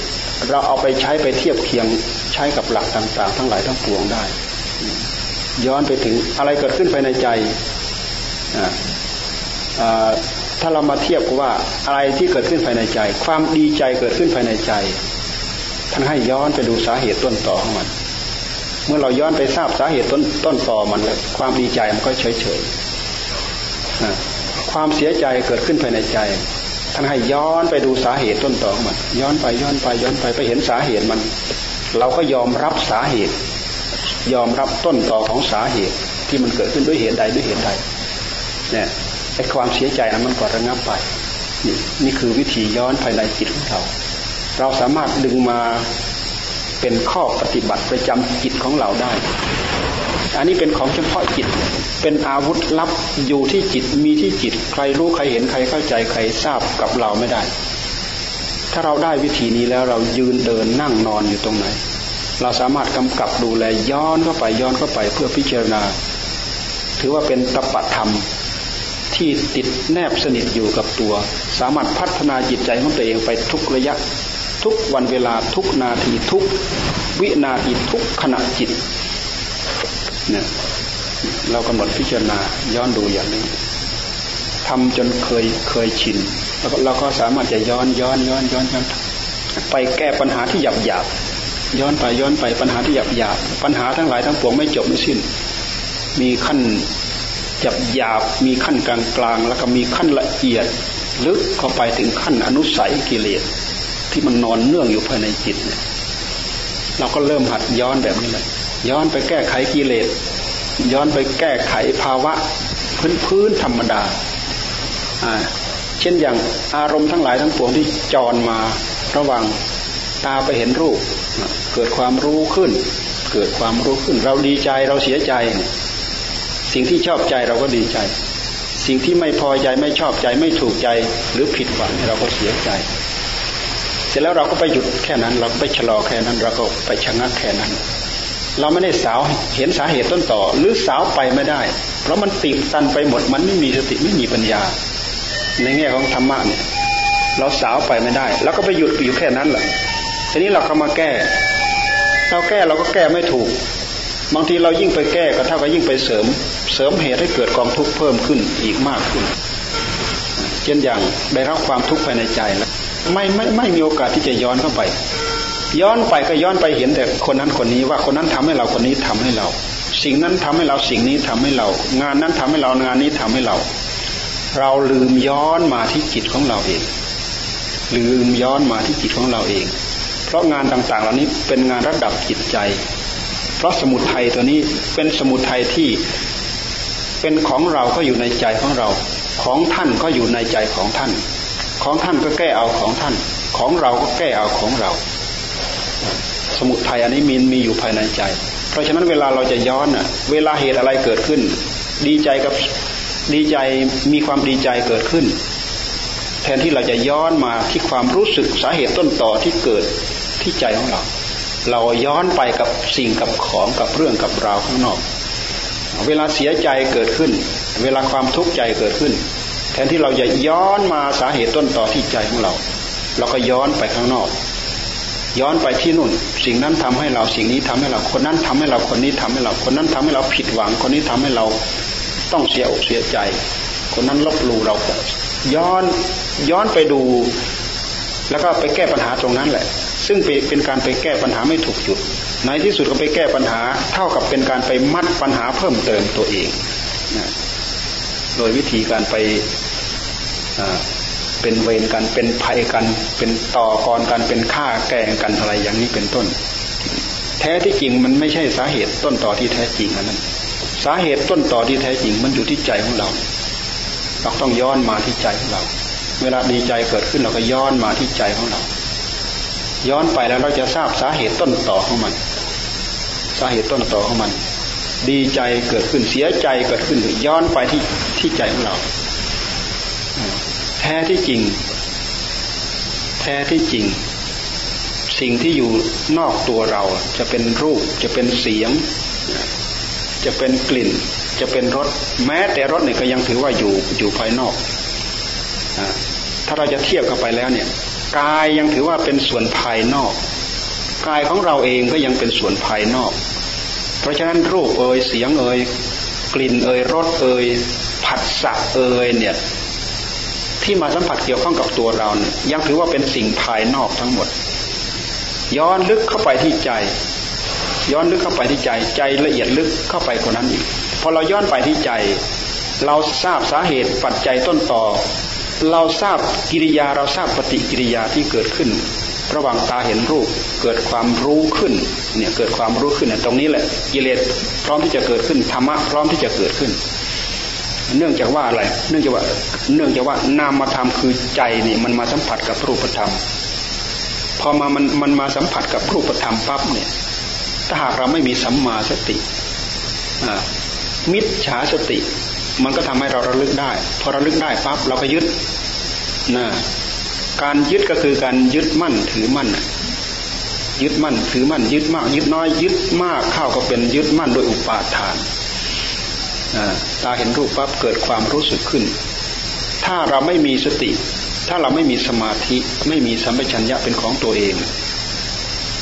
เราเอาไปใช้ไปเทียบเคียงใช้กับหลักต่าง ๆ ทั้งหลายทั้งปวงได้ ย้อนไปถึงอะไรเกิดขึ้นภายในใจ ถ้าเรามาเทียบกับว่าอะไรที่เกิดขึ้นภายในใจ ความดีใจเกิดขึ้นภายในใจท่านให้ย้อนไปดูสาเหตุต้นต่อของมัน เมื่อเราย้อนไปทราบสาเหตุต้นต้นต่อมันแล้วความดีใจมันก็เฉยเฉยความเสียใจเกิดขึ้นภายในใจท่านให้ย้อนไปดูสาเหตุต้นต่อของมัน ย้อนไปย้อนไปย้อนไปไปเห็นสาเหตุมัน เราก็ยอมรับสาเหตุ ยอมรับต้นต่อของสาเหตุที่มันเกิดขึ้นด้วยเหตุใดด้วยเหตุใด เนี่ยไอ้ความเสียใจนั้นมันก็ระงับไปนี่นี่คือวิธีย้อนภายในจิตของเรา เราสามารถดึงมาเป็นข้อปฏิบัติประจำจิตของเราได้ อันนี้เป็นของเฉพาะจิต เป็นอาวุธลับอยู่ที่จิตมีที่จิต ใครรู้ใครเห็นใครเข้าใจใครทราบกับเราไม่ได้ ถ้าเราได้วิธีนี้แล้วเรายืนเดินนั่งนอนอยู่ตรงไหน เราสามารถกำกับดูแลย้อนเข้าไปย้อนเข้าไปเพื่อพิจารณา ถือว่าเป็นตปะธรรม ที่ติดแนบสนิทอยู่กับตัว สามารถพัฒนาจิตใจของตัวเองไปทุกระยะ ทุกวันเวลาทุกนาทีทุก วินาทีทุกขณะจิตเนี่ยเรากำหนดพิจารณาย้อนดูอย่างนี้ทำจนเคยเคยชิน แล้วเราก็สามารถจะย้อนย้อนย้อนย้อนย้อนไปแก้ปัญหาที่หยาบหยาบย้อนไปย้อนไปปัญหาที่หยาบหยาบปัญหาทั้งหลายทั้งปวงไม่จบไม่สิ้น มีขั้น หยาบหยาบมีขั้นกลางกลางแล้วก็มีขั้นละเอียด ลึกเข้าไปถึงขั้นอนุสัยกิเลสที่มันนอนเนื่องอยู่ภายในจิตเนี่ยเราก็เริ่มหัดย้อนแบบนี้แหละย้อนไปแก้ไขกิเลสย้อนไปแก้ไขภาวะพื้นพื้นธรรมดาอ่าเช่นอย่างอารมณ์ทั้งหลายทั้งปวงที่จรมาระหว่างตาไปเห็นรูป เกิดความรู้ขึ้น เกิดความรู้ขึ้น เราดีใจเราเสียใจ สิ่งที่ชอบใจเราก็ดีใจ สิ่งที่ไม่พอใจไม่ชอบใจไม่ถูกใจหรือผิดหวังเราก็เสียใจ เสร็จแล้วเราก็ไปหยุดแค่นั้น เราไปชะลอแค่นั้น เราก็ไปชะงักแค่นั้น เราไม่ได้สาวเห็นสาเหตุต้นต่อ หรือสาวไปไม่ได้ เพราะมันติดตันไปหมดมันไม่มีสติไม่มีปัญญา ในแง่ของธรรมะเนี่ยเราสาวไปไม่ได้ แล้วก็ไปหยุดอยู่แค่นั้นแหละทีนี้เราเข้ามาแก้ เราแก้เราก็แก้ไม่ถูก บางทีเรายิ่งไปแก้ก็เท่ากับยิ่งไปเสริม เสริมเหตุให้เกิดกองทุกข์เพิ่มขึ้นอีกมากขึ้น เช่นอย่างได้รับความทุกข์ภายในใจแล้วไม่ไม่ไม่มีโอกาสที่จะย้อนเข้าไป ย้อนไปก็ย้อนไปเห็นแต่คนนั้นคนนี้ว่าคนนั้นทำให้เราคนนี้ทำให้เรา สิ่งนั้นทำให้เราสิ่งนี้ทำให้เรา งานนั้นทำให้เรางานนี้ทำให้เรา เราลืมย้อนมาที่จิตของเราเอง ลืมย้อนมาที่จิตของเราเอง เพราะงานต่างๆ เหล่านี้เป็นงานระดับจิตใจ เพราะสมุทัยตัวนี้เป็นสมุทัยที่ เป็นของเราก็อยู่ในใจของเรา ของท่านก็อยู่ในใจของท่าน ของท่านก็แก้เอาของท่าน ของเราก็แก้เอาของเรา สมุทัยอันนี้มีมีอยู่ภายในใจ เพราะฉะนั้นเวลาเราจะย้อนอะ เวลาเหตุอะไรเกิดขึ้น ดีใจกับดีใจมีความดีใจเกิดขึ้น แทนที่เราจะย้อนมาที่ความรู้สึกสาเหตุต้นต่อที่เกิดที่ใจของเรา เราย้อนไปกับสิ่งกับของกับเรื่องกับราวข้างนอก เวลาเสียใจเกิดขึ้น เวลาความทุกข์ใจเกิดขึ้น แทนที่เราจะย้อนมาสาเหตุต้นต่อที่ใจของเรา เราก็ย้อนไปข้างนอก ย้อนไปที่นู่น สิ่งนั้นทำให้เราสิ่งนี้ทำให้เราคนนั้นทำให้เราคนนี้ทำให้เรา คนนั้นทำให้เราผิดหวัง คนนี้ทำให้เราต้องเสียอกเสียใจ คนนั้นลบหลู่เราย้อนย้อนไปดู แล้วก็ไปแก้ปัญหาตรงนั้นแหละ ซึ่งเป็นการไปแก้ปัญหาไม่ถูกจุด ในที่สุดก็ไปแก้ปัญหา เท่ากับเป็นการไปมัดปัญหาเพิ่มเติมตัวเองนะโดยวิธีการไปเป็นเวรกันเป็นภัยกันเป็นต่อกรกันเป็นฆ่าแกงกันอะไรอย่างนี้เป็นต้น แท้ที่จริงมันไม่ใช่สาเหตุต้นต่อที่แท้จริงนั้น สาเหตุต้นต่อที่แท้จริงมันอยู่ที่ใจของเรา เราต้องย้อนมาที่ใจของเรา เวลาดีใจเกิดขึ้นเราก็ย้อนมาที่ใจของเรา ย้อนไปแล้วเราจะทราบสาเหตุต้นต่อของมันาเหตุต้นต่อของมัน ดีใจเกิดขึ้นเสียใจเกิดขึ้นย้อนไปที่ที่ใจของเรา แท้ที่จริง แท้ที่จริง สิ่งที่อยู่นอกตัวเราจะเป็นรูปจะเป็นเสียง จะเป็นกลิ่น จะเป็นรสแม้แต่รสเนี่ยก็ยังถือว่าอยู่อยู่ภายนอกถ้าเราจะเทียบกันไปแล้วเนี่ยกายยังถือว่าเป็นส่วนภายนอก กายของเราเองก็ยังเป็นส่วนภายนอก เพราะฉะนั้นรูปเอ่ยเสียงเอ่ยกลิ่นเอ่ยรสเอ่ยผัสสะเอ่ยเนี่ยที่มาสัมผัสเกี่ยวข้องกับตัวเราเนี่ยยังถือว่าเป็นสิ่งภายนอกทั้งหมด ย้อนลึกเข้าไปที่ใจ ย้อนลึกเข้าไปที่ใจใจละเอียดลึกเข้าไปกว่านั้นอีกพอเราย้อนไปที่ใจ เราทราบสาเหตุปัจจัยต้นต่อ เราทราบกิริยาเราทราบปฏิกิริยาที่เกิดขึ้น ระหว่างตาเห็นรูปเกิดความรู้ขึ้นเนี่ยเกิดความรู้ขึ้นเนี่ยตรงนี้แหละกิเลสพร้อมที่จะเกิดขึ้นธรรมะพร้อมที่จะเกิดขึ้น เนื่องจากว่าอะไรเนื่องจากว่าเนื่องจากว่านามธรรมคือใจนี่มันมาสัมผัสกับรูปธรรม พอมามันมันมาสัมผัสกับรูปธรรมปั๊บเนี่ย ถ้าหากเราไม่มีสัมมาสติมิจฉาสติ มันก็ทำให้เราระลึกได้ พอระลึกได้ปั๊บเราก็ยึดนะ การยึดก็คือการยึดมั่นถือมั่นยึดมั่นถือมั่นยึดมาก ยึดน้อยยึดมากเข้าก็เป็นยึดมั่นโดยอุปาทานตาเห็นรูปปั๊บเกิดความรู้สึกขึ้น ถ้าเราไม่มีสติ ถ้าเราไม่มีสมาธิไม่มีสัมปชัญญะเป็นของตัวเอง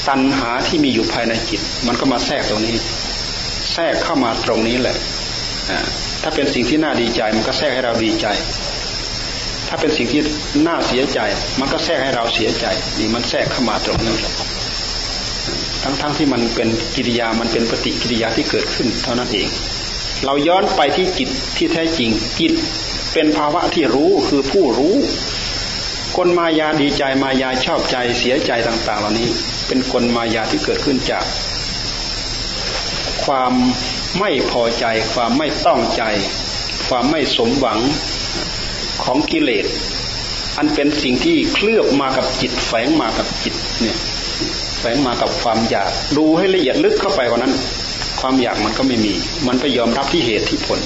ตัณหาที่มีอยู่ภายในจิต มันก็มาแทรกตรงนี้ แทรกเข้ามาตรงนี้แหละถ้าเป็นสิ่งที่น่าดีใจมันก็แทรกให้เราดีใจ ถ้าเป็นสิ่งที่น่าเสียใจ มันก็แทรกให้เราเสียใจนี่มันแทรกเข้ามาตรงนี้ทั้งๆทที่มันเป็นกิริยามันเป็นปฏิกิริยาที่เกิดขึ้นเท่านั้นเอง เราย้อนไปที่จิตที่แท้จริงจิตเป็นภาวะที่รู้คือผู้รู้กลมายาดีใจมายาชอบใจเสียใจต่าง ๆ เหล่านี้ เป็นกลมายาที่เกิดขึ้นจาก ความไม่พอใจ ความไม่ต้องใจ ความไม่สมหวัง ของกิเลส อันเป็นสิ่งที่เคลือบมากับจิต แฝงมากับจิตเนี่ย แฝงมากับความอยาก ดูให้ละเอียดลึกเข้าไปกว่านั้น ความอยากมันก็ไม่มี มันไปยอมรับที่เหตุที่ผล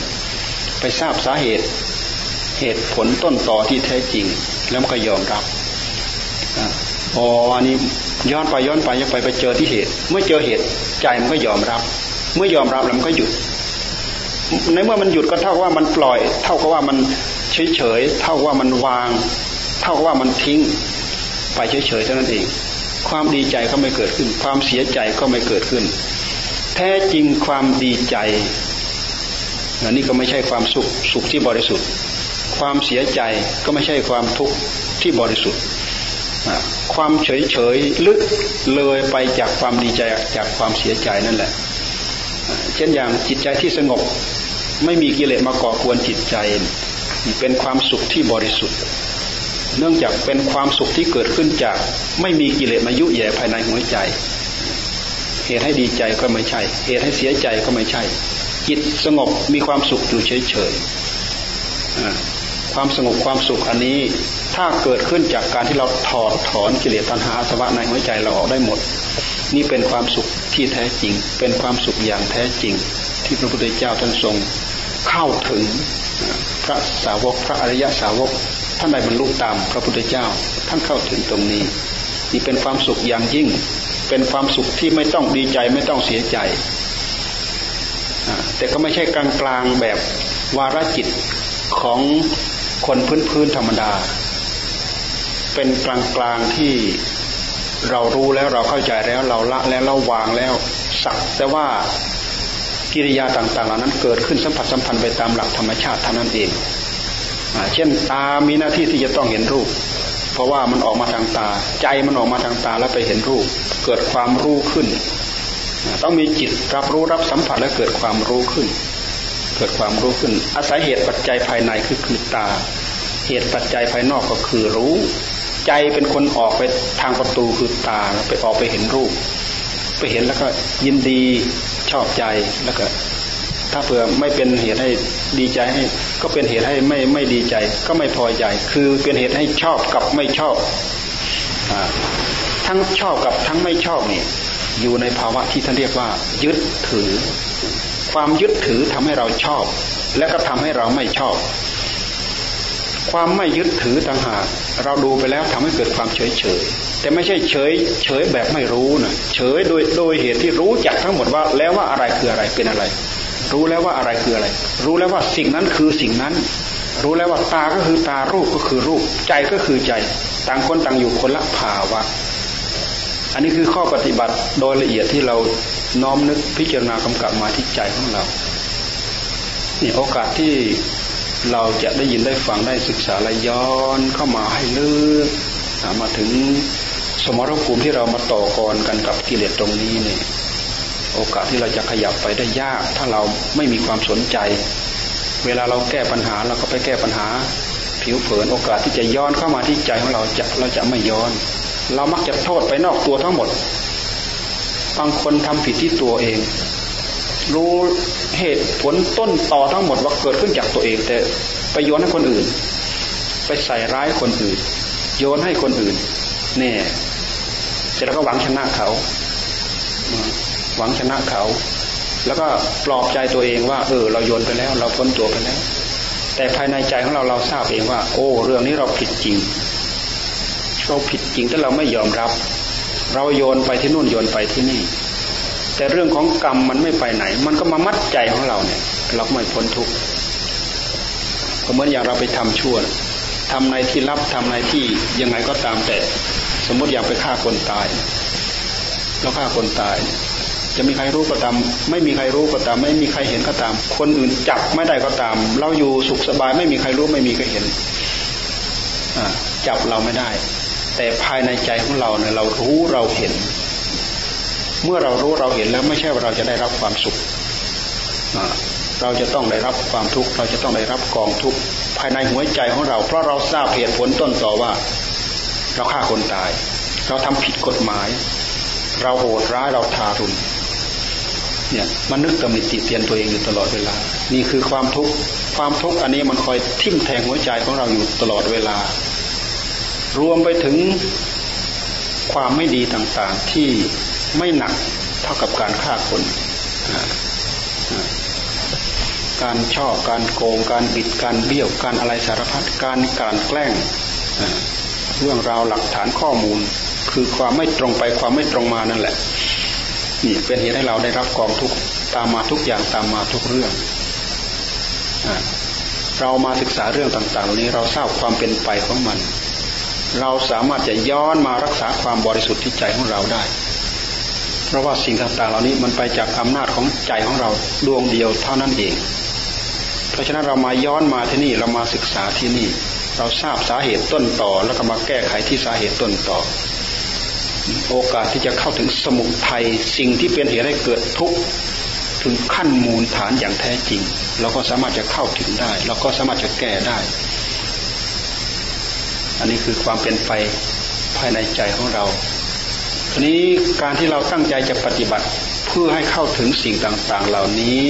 ไปทราบสาเหตุ เหตุผลต้นต่อที่แท้จริง แล้วมันก็ยอมรับอ๋ออันนี้ย้อนไปย้อนไปย้อนไปไปเจอที่เหตุ เมื่อเจอเหตุใจมันก็ยอมรับ เมื่อยอมรับแล้วมันก็หยุดในเมื่อมันหยุดก็เท่ากับว่ามันปล่อย เท่ากับว่ามัน เฉยเฉยเท่าว่ามันวาง เท่าว่ามันทิ้ง ไปเฉยเฉยเท่านั้นเอง ความดีใจก็ไม่เกิดขึ้น ความเสียใจก็ไม่เกิดขึ้น แท้จริงความดีใจอันนี้ก็ไม่ใช่ความสุขสุขที่บริสุทธิ์ ความเสียใจก็ไม่ใช่ความทุกข์ที่บริสุทธิ์ความเฉยเฉยลึกเลยไปจากความดีใจจากความเสียใจนั่นแหละ เช่นอย่างจิตใจที่สงบ ไม่มีกิเลสมาก่อกวนจิตใจ เป็นความสุขที่บริสุทธิ์ เนื่องจากเป็นความสุขที่เกิดขึ้นจากไม่มีกิเลสมายุแย่ภายในหัวใจ เหตุให้ดีใจก็ไม่ใช่ เหตุให้เสียใจก็ไม่ใช่ จิตสงบมีความสุขอยู่เฉยๆความสงบความสุขอันนี้ถ้าเกิดขึ้นจากการที่เราถอดถอนกิเลสตัณหาสวะในหัวใจเราออกได้หมด นี่เป็นความสุขที่แท้จริง เป็นความสุขอย่างแท้จริง ที่พระพุทธเจ้าท่านทรงเข้าถึง พระสาวก พระอริยสาวก ท่านได้บรรลุตามพระพุทธเจ้า ท่านเข้าถึงตรงนี้นี่เป็นความสุขอย่างยิ่ง เป็นความสุขที่ไม่ต้องดีใจไม่ต้องเสียใจ แต่ก็ไม่ใช่กลางกลางแบบวาระจิตของคนพื้นพื้นธรรมดา เป็นกลางกลางที่เรารู้แล้วเราเข้าใจแล้วเราละแล้วเราวางแล้ว สักแต่ว่า กิริยาต่างๆ เหล่านั้นเกิดขึ้นสัมผัสสัมพันธ์ไปตามหลักธรรมชาติเท่านั้นเองเช่นตามีหน้าที่ที่จะต้องเห็นรูป เพราะว่ามันออกมาทางตา ใจมันออกมาทางตาแล้วไปเห็นรูป เกิดความรู้ขึ้น ต้องมีจิตรับรู้รับสัมผัสและเกิดความรู้ขึ้น เกิดความรู้ขึ้น อาศัยเหตุปัจจัยภายในคือคือตา เหตุปัจจัยภายนอกก็คือรู้ ใจเป็นคนออกไปทางประตูคือตาไปออกไปเห็นรูป ไปเห็นแล้วก็ยินดี ชอบใจแล้วก็ถ้าเผื่อไม่เป็นเหตุให้ดีใจให้ ก็เป็นเหตุให้ไม่ไม่ดีใจ ก็ไม่พอใจ คือเป็นเหตุให้ชอบกับไม่ชอบอทั้งชอบกับทั้งไม่ชอบนี่อยู่ในภาวะที่ท่านเรียกว่า ยึดถือ ความยึดถือทำให้เราชอบ และก็ทำให้เราไม่ชอบ ความไม่ยึดถือต่างหากเราดูไปแล้วทำให้เกิดความเฉยเฉย แต่ไม่ใช่เฉยเฉยแบบไม่รู้นะเฉยโดยโดยเหตุที่รู้จักทั้งหมดว่าแล้วว่าอะไรคืออะไรเป็นอะไร รู้แล้วว่าอะไรคืออะไร รู้แล้วว่าสิ่งนั้นคือสิ่งนั้น รู้แล้วว่าตาก็คือตารูปก็คือรูป ใจก็คือใจ ต่างคนต่างอยู่คนละภาวะอันนี้คือข้อปฏิบัติโดยละเอียดที่เราน้อมนึกพิจารณากำกับมาที่ใจของเรานี่โอกาสที่เราจะได้ยินได้ฟังได้ศึกษาและย้อนเข้ามาให้ลึกมาถึง สมรภูมิที่เรามาต่อกรกันกับกิเลสตรงนี้เนี่ยโอกาสที่เราจะขยับไปได้ยาก ถ้าเราไม่มีความสนใจ เวลาเราแก้ปัญหาเราก็ไปแก้ปัญหา ผิวเผินโอกาสที่จะย้อนเข้ามาที่ใจของเราจะเราจะไม่ย้อน เรามักจะโทษไปนอกตัวทั้งหมดบางคนทำผิดที่ตัวเอง รู้เหตุผลต้นต่อทั้งหมดว่าเกิดขึ้นจากตัวเอง แต่ไปโยนให้คนอื่น ไปใส่ร้ายคนอื่น โยนให้คนอื่นเนี่ย เสร็จแล้วก็หวังชนะเขา หวังชนะเขา แล้วก็ปลอบใจตัวเองว่า เออ เราโยนไปแล้ว เราพ้นตัวไปแล้ว แต่ภายในใจของเราเราทราบเองว่า โอ้ เรื่องนี้เราผิดจริง เราผิดจริงแต่เราไม่ยอมรับ เราโยนไปที่นู่นโยนไปที่นี่ แต่เรื่องของกรรมมันไม่ไปไหน มันก็มามัดใจของเราเนี่ย เราไม่พ้นทุกข์เหมือนอย่างเราไปทำชั่วทำในที่รับทำในที่ยังไงก็ตามแต่ สมมติอยากไปฆ่าคนตายเราฆ่าคนตาย จะมีใครรู้ก็ตาม ไม่มีใครรู้ก็ตาม ไม่มีใครเห็นก็ตาม คนอื่นจับไม่ได้ก็ตาม เราอยู่สุขสบายไม่มีใครรู้ไม่มีใครเห็นจับเราไม่ได้ แต่ภายในใจของเราเนี่ยเรารู้เราเห็น เมื่อเรารู้เราเห็นแล้วไม่ใช่ว่าเราจะได้รับความสุขเราจะต้องได้รับความทุกข์เราจะต้องได้รับกองทุกข์ภายในหัวใจของเรา เพราะเราทราบเหตุผลต้นต่อว่า เราฆ่าคนตาย เราทำผิดกฎหมาย เราโหดร้ายเราทารุณเนี่ยมันนึกตำหนิติเตียนตัวเองอยู่ตลอดเวลา นี่คือความทุกข์ความทุกข์อันนี้มันคอยทิ่มแทงหัวใจของเราอยู่ตลอดเวลา รวมไปถึงความไม่ดีต่างๆที่ไม่หนักเท่ากับการฆ่าคน การชอบการโกงการบิดการเบี้ยวการอะไรสารพัดการการแกล้ง เรื่องราวหลักฐานข้อมูล คือความไม่ตรงไปความไม่ตรงมานั่นแหละ นี่เป็นเหตุให้เราได้รับกองทุกตามมาทุกอย่างตามมาทุกเรื่องเรามาศึกษาเรื่องต่างๆเหล่านี้เราทราบความเป็นไปของมัน เราสามารถจะย้อนมารักษาความบริสุทธิ์ที่ใจของเราได้ เพราะว่าสิ่งต่างๆ เหล่านี้มันไปจากอำนาจของใจของเราดวงเดียวเท่านั้นเอง เพราะฉะนั้นเรามาย้อนมาที่นี่เรามาศึกษาที่นี่ เราทราบสาเหตุต้นต่อ แล้วก็มาแก้ไขที่สาเหตุต้นต่อ โอกาสที่จะเข้าถึงสมุทัยสิ่งที่เป็นเหตุให้เกิดทุกข์ถึงขั้นมูลฐานอย่างแท้จริง เราก็สามารถจะเข้าถึงได้ เราก็สามารถจะแก้ได้ อันนี้คือความเป็นไปภายในใจของเราทีนี้การที่เราตั้งใจจะปฏิบัติเพื่อให้เข้าถึงสิ่งต่าง ๆ เหล่านี้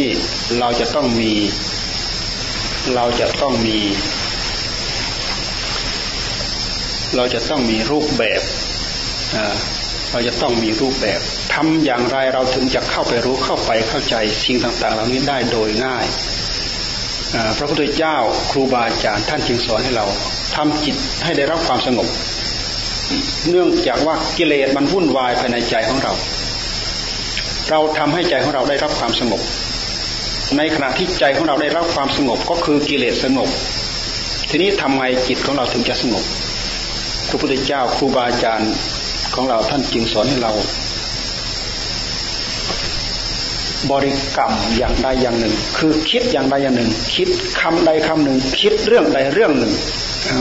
เราจะต้องมี เราจะต้องมี เราจะต้องมีรูปแบบเราจะต้องมีรูปแบบทำอย่างไรเราถึงจะเข้าไปรู้เข้าไปเข้าใจสิ่งต่างๆ เหล่านี้ได้โดยง่ายพระพุทธเจ้าครูบาอาจารย์ท่านจึงสอนให้เราทำจิตให้ได้รับความสงบ เนื่องจากว่ากิเลสมันวุ่นวายภายในใจของเรา เราทำให้ใจของเราได้รับความสงบ ในขณะที่ใจของเราได้รับความสงบก็คือกิเลสสงบ ทีนี้ทำไงจิตของเราถึงจะสงบ พระพุทธเจ้าครูบาอาจารย์ของเราท่านจึงสอนให้เรา บริกรรมอย่างใดอย่างหนึ่ง คือคิดอย่างใดอย่างหนึ่ง คิดคำใดคำหนึ่ง คิดเรื่องใดเรื่องหนึ่ง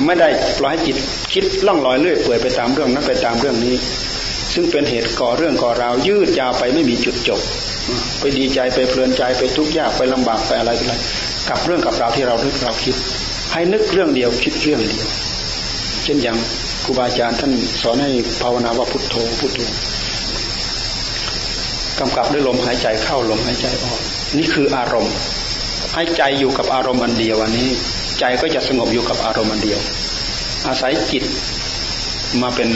ไม่ได้ปล่อยให้จิตคิดล่องลอยเรื่อยเปื่อยไปตามเรื่องนั้นไปตามเรื่องนี้ ซึ่งเป็นเหตุก่อเรื่องก่อราวยืดยาวไปไม่มีจุดจบ ไปดีใจไปเพลินใจไปทุกข์ยากไปลำบากไปอะไรไปอะไรกับเรื่องกับราวที่เรานึกเราคิด ให้นึกเรื่องเดียวคิดเรื่องเดียว เช่นอย่าง ครูบาอาจารย์ท่านสอนให้ภาวนาว่าพุทโธพุทโธกำกับด้วยลมหายใจเข้าลมหายใจออก นี่คืออารมณ์ ให้ใจอยู่กับอารมณ์อันเดียวอันนี้ ใจก็จะสงบอยู่กับอารมณ์อันเดียว อาศัยจิตมาเป็น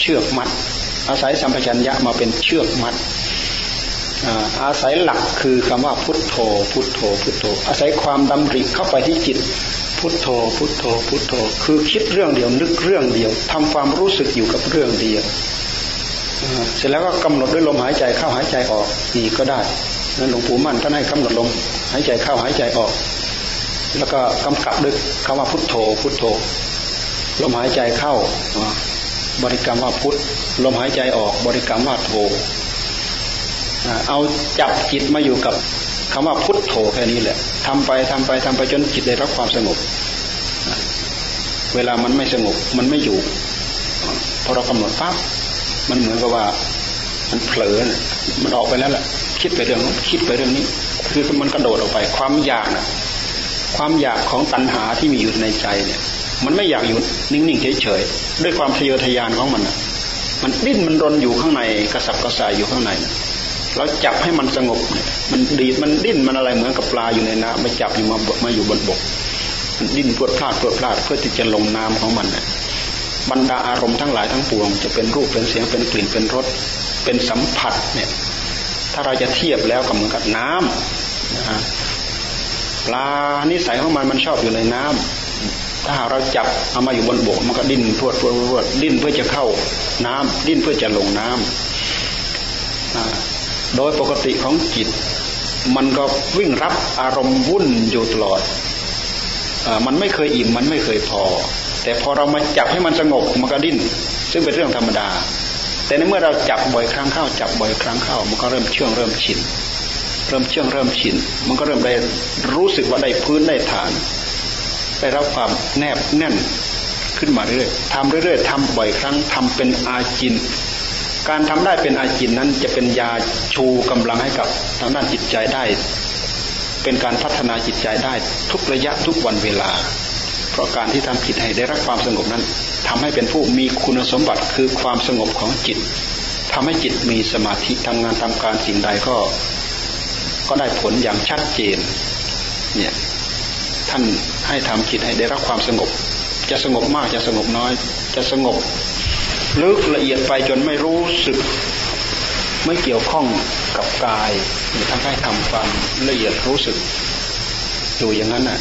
เชือกมัด อาศัยสัมปชัญญะมาเป็นเชือกมัดอาศัยหลักคือคำว่าพุทโธ พุทโธ พุทโธ อาศัยความดำริเข้าไปที่จิต พุทโธ พุทโธ พุทโธ คือคิดเรื่องเดียวนึกเรื่องเดียวทำความรู้สึกอยู่กับเรื่องเดียวเสร็จแล้วก็กำหนดด้วยลมหายใจเข้าหายใจออกนี่ก็ได้นั่นหลวงปู่มั่นท่านให้กำหนดลมหายใจเข้าหายใจออก แล้วก็กำกับด้วยคำว่าพุทโธ พุทโธ ลมหายใจเข้าบริกรรมว่าพุทลมหายใจออก บริกรรมว่าโธเอาจับจิตมาอยู่กับ คำว่าพุทโธแค่นี้แหละทำไปทำไปทำไปจนจิตได้รับความสงบ เวลามันไม่สงบมันไม่อยู่ พอเรากำหนดปั๊บมันเหมือนกับว่า มันเผลอมันออกไปแล้วแหละคิดไปเรื่องนู้คิดไปเรื่องนี้ คือมันกระโดดออกไป ความอยากนะความอยากของตัณหาที่มีอยู่ในใจเนี่ย มันไม่อยากอยู่นิ่งๆเฉยๆด้วยความทะเยอทะยานของมันมันดิ้นมันรนอยู่ข้างในกระสับกระส่ายอยู่ข้างใน เราจับให้มันสงบ มันดีดมันดิ้นมันอะไรเหมือนกับปลาอยู่ในน้ำมาจับอยู่มามาอยู่บนบก มันดิ้นพวดพลาดพวดพลาดเพื่อที่จะลงน้ำของมันนบรรดาอารมณ์ทั้งหลายทั้งปวง จะเป็นรูปเป็นเสียงเป็นกลิ่นเป็นรสเป็นสัมผัสเนี่ย ถ้าเราจะเทียบแล้วก็เหมือนกับน้ำนะฮะปลานิสัยของมันมันชอบอยู่ในน้ำถ้าหากเราจับเอามาอยู่บนบก มันก็ดิ้นพวดพวดพวดดิ้นเพื่อจะเข้าน้ำดิ้นเพื่อจะลงน้ำ โดยปกติของจิต มันก็วิ่งรับอารมณ์วุ่นอยู่ตลอดอมันไม่เคยอิ่มมันไม่เคยพอ แต่พอเรามาจับให้มันสงบมันก็ดิ้น ซึ่งเป็นเรื่องธรรมดา แต่ในเมื่อเราจับบ่อยครั้งเข้า จับบ่อยครั้งเข้า มันก็เริ่มเชื่องเริ่มชินเริ่มเชื่องเริ่มชินมันก็เริ่มได้รู้สึกว่าได้พื้นได้ฐานได้รับความแนบแน่นขึ้นมาเรื่อยๆทำเรื่อยๆทำบ่อยครั้งทำเป็นอาจิน การทำได้เป็นอาจินนั้นจะเป็นยาชูกำลังให้กับทางด้านจิตใจได้ เป็นการพัฒนาจิตใจได้ทุกระยะทุกวันเวลา เพราะการที่ทำจิตให้ได้รับความสงบนั้นทำให้เป็นผู้มีคุณสมบัติคือความสงบของจิตทำให้จิตมีสมาธิทำงานทำการสิ่งใดก็ ก็ได้ผลอย่างชัดเจน เนี่ยท่านให้ทำจิตให้ได้รับความสงบ จะสงบมากจะสงบน้อย จะสงบ ลึกละเอียดไปจนไม่รู้สึก ไม่เกี่ยวข้องกับกายหรือทั้งให้ทำความละเอียดรู้สึก อยู่อย่างนั้นน่ะ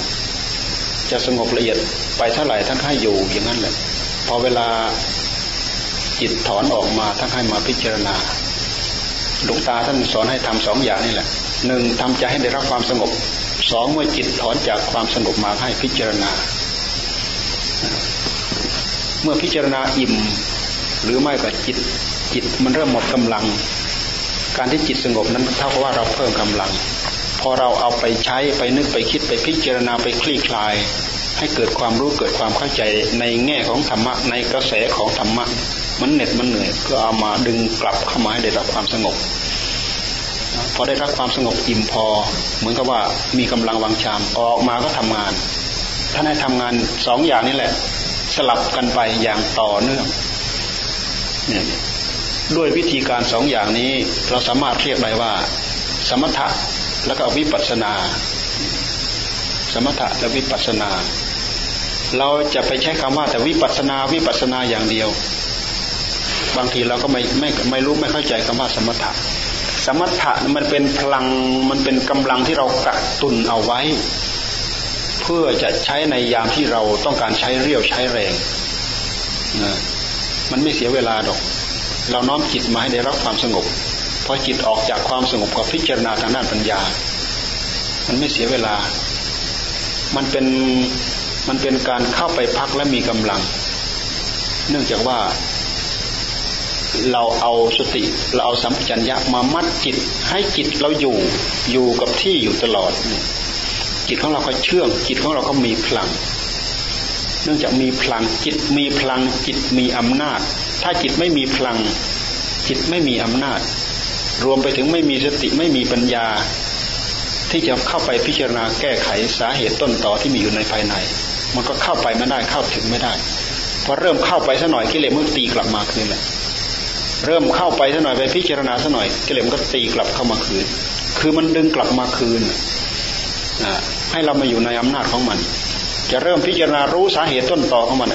จะสงบละเอียดไปเท่าไหร่ท่านให้อยู่อย่างนั้นแหละพอเวลาจิตถอนออกมาท่านให้มาพิจารณาหลวงตาท่านสอนให้ทำสองอย่างนี่แหละหนึ่งทำใจให้ได้รับความสงบสองเมื่อจิตถอนจากความสงบมาให้พิจารณา เมื่อพิจารณาอิ่ม หรือไม่ก็จิตจิตมันเริ่มหมดกำลัง การที่จิตสงบนั้นเท่ากับว่าเราเพิ่มกำลัง พอเราเอาไปใช้ไปนึกไปคิดไปพิจารณาไปคลี่คลาย ให้เกิดความรู้เกิดความเข้าใจในแง่ของธรรมะในกระแสของธรรมะมันเหน็ดมันเหนื่อยก็เอามาดึงกลับเข้ามาให้ได้รับความสงบพอได้รับความสงบอิ่มพอ เหมือนกับว่ามีกำลังวังชามออกมาก็ทำงานท่านให้ทำงานสองอย่างนี้แหละ สลับกันไปอย่างต่อเนื่อง เนี่ยด้วยวิธีการสองอย่างนี้เราสามารถเรียกได้ว่า สมถะแล้วก็วิปัสนา สมถะและวิปัสนา เราจะไปใช้คำว่าแต่วิปัสนาวิปัสนาอย่างเดียว บางทีเราก็ไม่ไม่ไม่รู้ไม่เข้าใจคำว่าสมถะ สมถะมันเป็นพลังมันเป็นกำลังที่เรากักตุนเอาไว้ เพื่อจะใช้ในยามที่เราต้องการใช้เรี่ยวใช้แรงนะ มันไม่เสียเวลาดอก เราน้อมจิตมาให้ได้รับความสงบพอจิตออกจากความสงบก็พิจารณาทางด้านปัญญา มันไม่เสียเวลา มันเป็นมันเป็นการเข้าไปพักและมีกำลัง เนื่องจากว่าเราเอาสติเราเอาสัมปชัญญะมามัดจิต ให้จิตเราอยู่อยู่กับที่อยู่ตลอด จิตของเราก็เชื่อง จิตของเราก็มีพลัง นื่องจากมีพลังจิตมีพลังจิตมีอำนาจ ถ้าจิตไม่มีพลัง จิตไม่มีอำนาจ รวมไปถึงไม่มีสติไม่มีปัญญา ที่จะเข้าไปพิจารณาแก้ไขสาเหตุต้นต่อที่มีอยู่ในภายใน มันก็เข้าไปไม่ได้เข้าถึงไม่ได้พอเริ่มเข้าไปสักหน่อยกิเลสมันตีกลับมาคืนแหละเริ่มเข้าไปสักหน่อยไปพิจารณาสักหน่อยกิเลสมันก็ตีกลับเข้ามาคืน คือมันดึงกลับมาคืนให้เรามาอยู่ในอำนาจของมัน จะเริ่มพิจารณารู้สาเหตุต้นต่อของมัน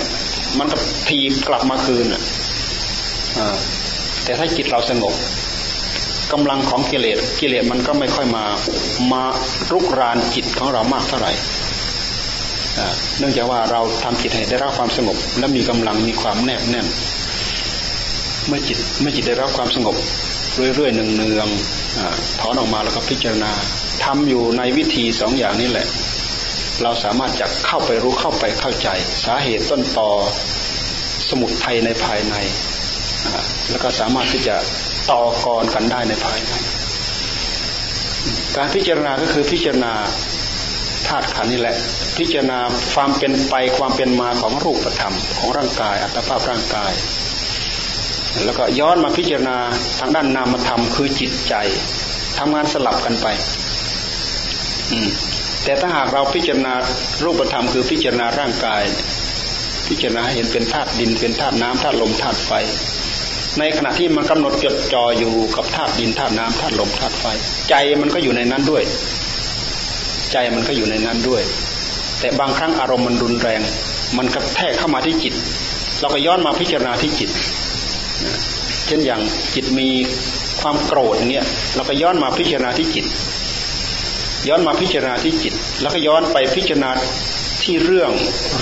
มันก็ทีกลับมาคืนอะแต่ถ้าจิตเราสงบกำลังของกิเลสกิเลสมันก็ไม่ค่อยมามารุกรานจิตของเรามากเท่าไหร่เนื่องจากว่าเราทำจิตให้ได้รับความสงบ และมีกำลังมีความแนบแน่น เมื่อจิตเมื่อจิตได้รับความสงบ เรื่อยๆเนืองๆถอนออกมาแล้วก็พิจารณาทำอยู่ในวิธีสองอย่างนี้แหละ เราสามารถจะเข้าไปรู้เข้าไปเข้าใจ สาเหตุต้นตอสมุทัยในภายใน แล้วก็สามารถที่จะต่อกรกันได้ในภายใน การพิจารณาก็คือพิจารณาธาตุขันนี่แหละ พิจารณาความเป็นไปความเป็นมาของรูปธรรมของร่างกายอัตภาพร่างกาย แล้วก็ย้อนมาพิจารณาทางด้านนามธรรมคือจิตใจทำงานสลับกันไปอืม แต่ถ้าหากเราพิจารณารูปธรรมคือพิจารณาร่างกาย พิจารณาเห็นเป็นธาตุดินเป็นธาตุน้ำธาตุลมธาตุไฟ ในขณะที่มันกำหนดจดจ่ออยู่กับธาตุดินธาตุน้ำธาตุลมธาตุไฟ ใจมันก็อยู่ในนั้นด้วย ใจมันก็อยู่ในนั้นด้วย แต่บางครั้งอารมณ์มันรุนแรง มันกระแทกเข้ามาที่จิต เราก็ย้อนมาพิจารณาที่จิตเช่นอย่างจิตมีความโกรธเงี้ยเราก็ย้อนมาพิจารณาที่จิต ย้อนมาพิจารณาที่จิต แล้วก็ย้อนไปพิจารณาที่เรื่อง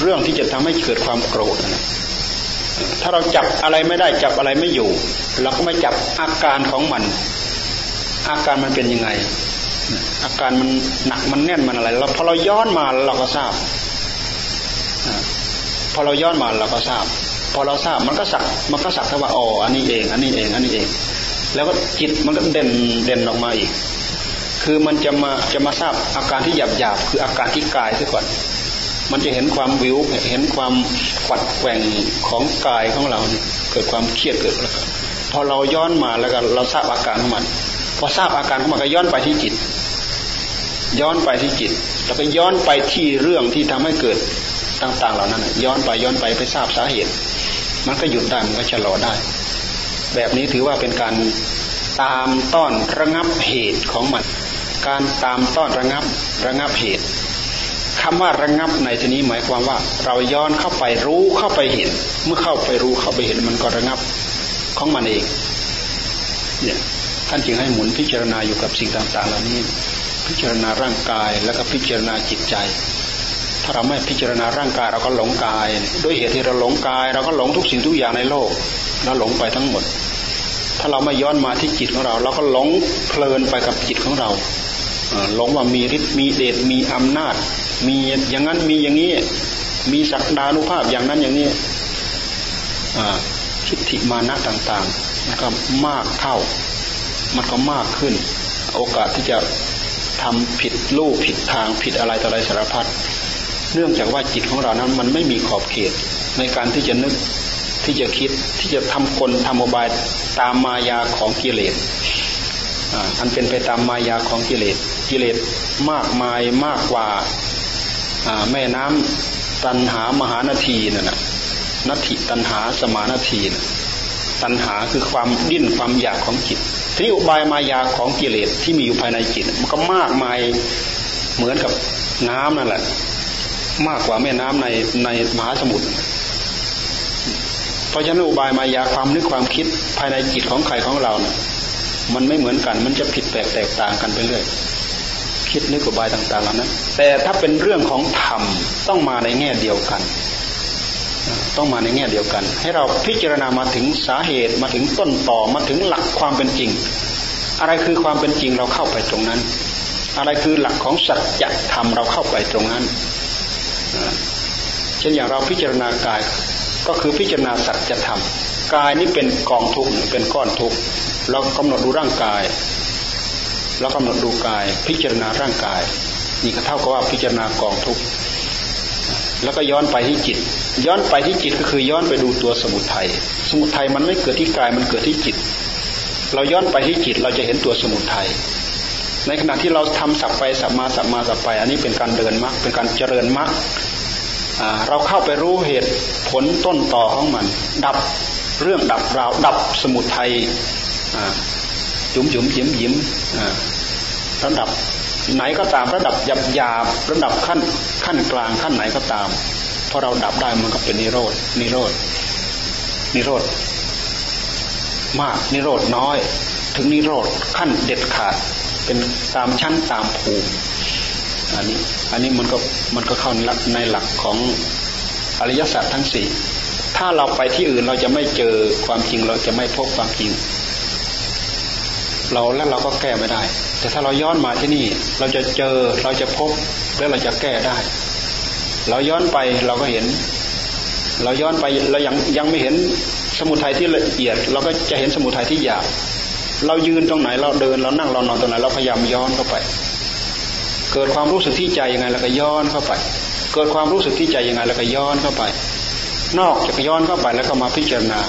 เรื่องที่จะทำให้เกิดความโกรธนะถ้าเราจับอะไรไม่ได้จับอะไรไม่อยู่ เราก็ไม่จับอาการของมัน อาการมันเป็นยังไง อาการมันหนักมันแน่นมันอะไรเราพอเราย้อนมาเราก็ทราบพอเราย้อนมาเราก็ทราบ พอเราทราบมันก็สักมันก็สักแค่ว่าอ๋ออันนี้เอง อันนี้เอง อันนี้เอง แล้วก็จิตมันก็เด่นเด่นออกมาอีก คือมันจะมาจะมาทราบอาการที่หยาบหยาบคืออาการที่กายซะก่อน มันจะเห็นความวิวเห็นความขัดแกว่งของกายของเราเกิดความเครียดเกิดพอเราย้อนมาแล้วก็เราทราบอาการของมัน พอทราบอาการของมันก็ย้อนไปที่จิต ย้อนไปที่จิต แล้วก็ย้อนไปที่เรื่องที่ทำให้เกิดต่างๆเหล่านั้นย้อนไปย้อนไปไปทราบสาเหตุ มันก็หยุดได้มันก็ชะลอได้ แบบนี้ถือว่าเป็นการตามต้อนระงับเหตุของมัน การตามต้อนระงับระงับเหตุคำว่าระงับในที่นี้หมายความว่า เราย้อนเข้าไปรู้เข้าไปเห็น เมื่อเข้าไปรู้เข้าไปเห็นมันก็ระงับของมันเองเนี่ยท่านจึงให้หมุนพิจารณาอยู่กับสิ่งต่างๆเหล่านี้ พิจารณาร่างกายแล้วก็พิจารณาจิตใจ ถ้าเราไม่พิจารณาร่างกายเราก็หลงกาย ด้วยเหตุที่เราหลงกาย เราก็หลงทุกสิ่งทุกอย่างในโลกเราหลงไปทั้งหมด ถ้าเราไม่ย้อนมาที่จิตของเรา เราก็หลงเพลินไปกับจิตของเรา หลงว่ามีฤทธิ์มีเดชมีอำนาจ มีอย่างนั้นมีอย่างนี้ มีศักดานุภาพอย่างนั้นอย่างนี้ทิฏฐิมานะต่างๆมันก็มากเข้า มันก็มากขึ้น โอกาสที่จะทำผิดลูกผิดทางผิดอะไรต่ออะไรสารพัดเนื่องจากว่าจิตของเรานั้น มันไม่มีขอบเขตในการที่จะนึกที่จะคิดที่จะทำคนทำอบายตามมายาของกิเลสอันเป็นไปตามมายาของกิเลส กิเลสมากมายมากกว่าแม่น้ำตันหามหานาทีนั่นนะนัตถิตันหาสมานาทีนะตัณหาคือความดิ้นความอยากของจิตที่อุบายมายาของกิเลสที่มีอยู่ภายในจิต มันก็มากมายเหมือนกับน้ำนั่นแหละ มากกว่าแม่น้ำในในมหาสมุทรเพราะฉะนั้นอุบายมายาความนึกความคิดภายในจิตของใครของเราเนี่ยมันไม่เหมือนกัน มันจะผิดแปลกแตกต่างกันไปเรื่อย คิดนึกอุบายต่างๆเหล่านั้น แต่ถ้าเป็นเรื่องของธรรมต้องมาในแง่เดียวกัน ต้องมาในแง่เดียวกัน ให้เราพิจารณามาถึงสาเหตุมาถึงต้นต่อมาถึงหลักความเป็นจริง อะไรคือความเป็นจริงเราเข้าไปตรงนั้น อะไรคือหลักของสัจธรรมเราเข้าไปตรงนั้นเช่นอย่างเราพิจารณากายก็คือพิจารณาสัจธรรมกายนี้เป็นกองทุกข์เป็นก้อนทุกข์เรากำหนดดูร่างกาย เรากำหนดดูกาย พิจารณาร่างกาย นี่ก็เท่ากับว่าพิจารณากองทุกข์แล้วก็ย้อนไปที่จิต ย้อนไปที่จิตก็คือย้อนไปดูตัวสมุทัยสมุทัยมันไม่เกิดที่กายมันเกิดที่จิต เราย้อนไปที่จิตเราจะเห็นตัวสมุทัยในขณะที่เราทำสับไปสับมาสับมาสับไป อันนี้เป็นการเดินมรรคเป็นการเจริญมรรคเราเข้าไปรู้เหตุผลต้นต่อของมัน ดับเรื่องดับราวดับสมุทัย จุ๋มจุ๋มยิ้มยิ้มระดับไหนก็ตามระดับหยาบหยาบระดับขั้นขั้นกลางขั้นไหนก็ตามพอเราดับได้มันก็เป็นนิโรดนิโรดนิโรธมากนิโรธน้อย ถึงนิโรธขั้นเด็ดขาด เป็นตามชั้นตามภูมิอันนี้อันนี้มันก็มันก็เข้าในหลักของอริยสัจทั้งสี่ถ้าเราไปที่อื่นเราจะไม่เจอความจริงเราจะไม่พบความจริง เราแล้วเราก็แก้ไม่ได้ แต่ถ้าเราย้อนมาที่นี่ เราจะเจอเราจะพบแล้วเราจะแก้ได้ เราย้อนไปเราก็เห็น เราย้อนไปเรายังยังไม่เห็นสมุทัยที่ละเอียด เราก็จะเห็นสมุทัยที่หยาบเรายืนตรงไหนเราเดินเรานั่งเรานอนตรงไหนเราพยายามย้อนเข้าไป เกิดความรู้สึกที่ใจยังไงเราก็ย้อนเข้าไป เกิดความรู้สึกที่ใจยังไงเราก็ย้อนเข้าไป นอกจากย้อนเข้าไปแล้วก็มาพิจารณา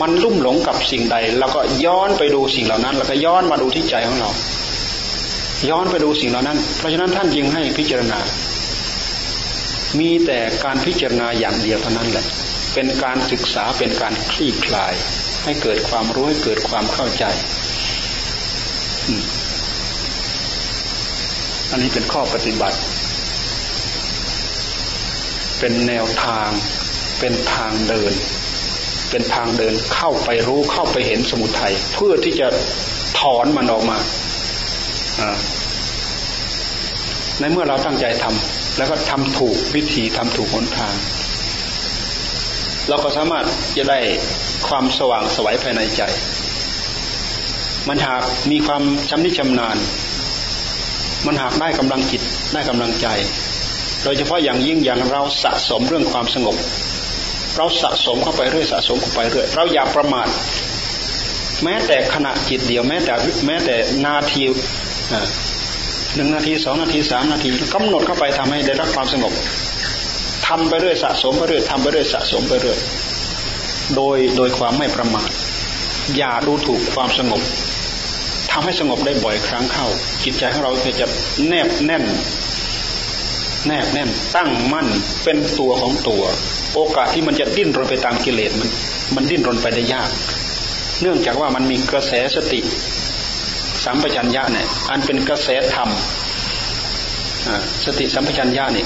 มันลุ่มหลงกับสิ่งใดเราก็ย้อนไปดูสิ่งเหล่านั้น แล้วก็ย้อนมาดูที่ใจของเรา ย้อนไปดูสิ่งเหล่านั้น เพราะฉะนั้นท่านยิงให้พิจารณา มีแต่การพิจารณาอย่างเดียวเท่านั้นแหละ เป็นการศึกษาเป็นการคลี่คลาย ให้เกิดความรู้ให้เกิดความเข้าใจ อันนี้เป็นข้อปฏิบัติ เป็นแนวทาง เป็นทางเดิน เป็นทางเดินเข้าไปรู้เข้าไปเห็นสมุทัยเพื่อที่จะถอนมันออกมาในเมื่อเราตั้งใจทำแล้วก็ทำถูกวิธีทำถูกหนทาง เราก็สามารถจะได้ความสว่างสวัยภายในใจ มันหากมีความชำนิชำนาญ มันหากได้กำลังจิตได้กำลังใจ โดยเฉพาะอย่างยิ่งอย่างเราสะสมเรื่องความสงบ เราสะสมเข้าไปเรื่อยสะสมเข้าไปเรื่อยเราอย่าประมาทแม้แต่ขณะจิตเดียวแม้แต่แม้แต่นาทีหนึ่งนาทีสองนาทีสามนาทีกำหนดเข้าไปทำให้ได้รับความสงบทำไปเรื่อยสะสมไปเรื่อยทำไปเรื่อยสะสมไปเรื่อยโดยโดยความไม่ประมาทอย่าดูถูกความสงบทำให้สงบได้บ่อยครั้งเข้า จิตใจของเราจะแนบแน่น แนบแน่นตั้งมั่นเป็นตัวของตัว โอกาสที่มันจะดิ้นรนไปตามกิเลสมันมันดิ้นรนไปได้ยาก เนื่องจากว่ามันมีกระแสสติสัมปชัญญะเนี่ยอันเป็นกระแสธรรมสติสัมปชัญญะนี่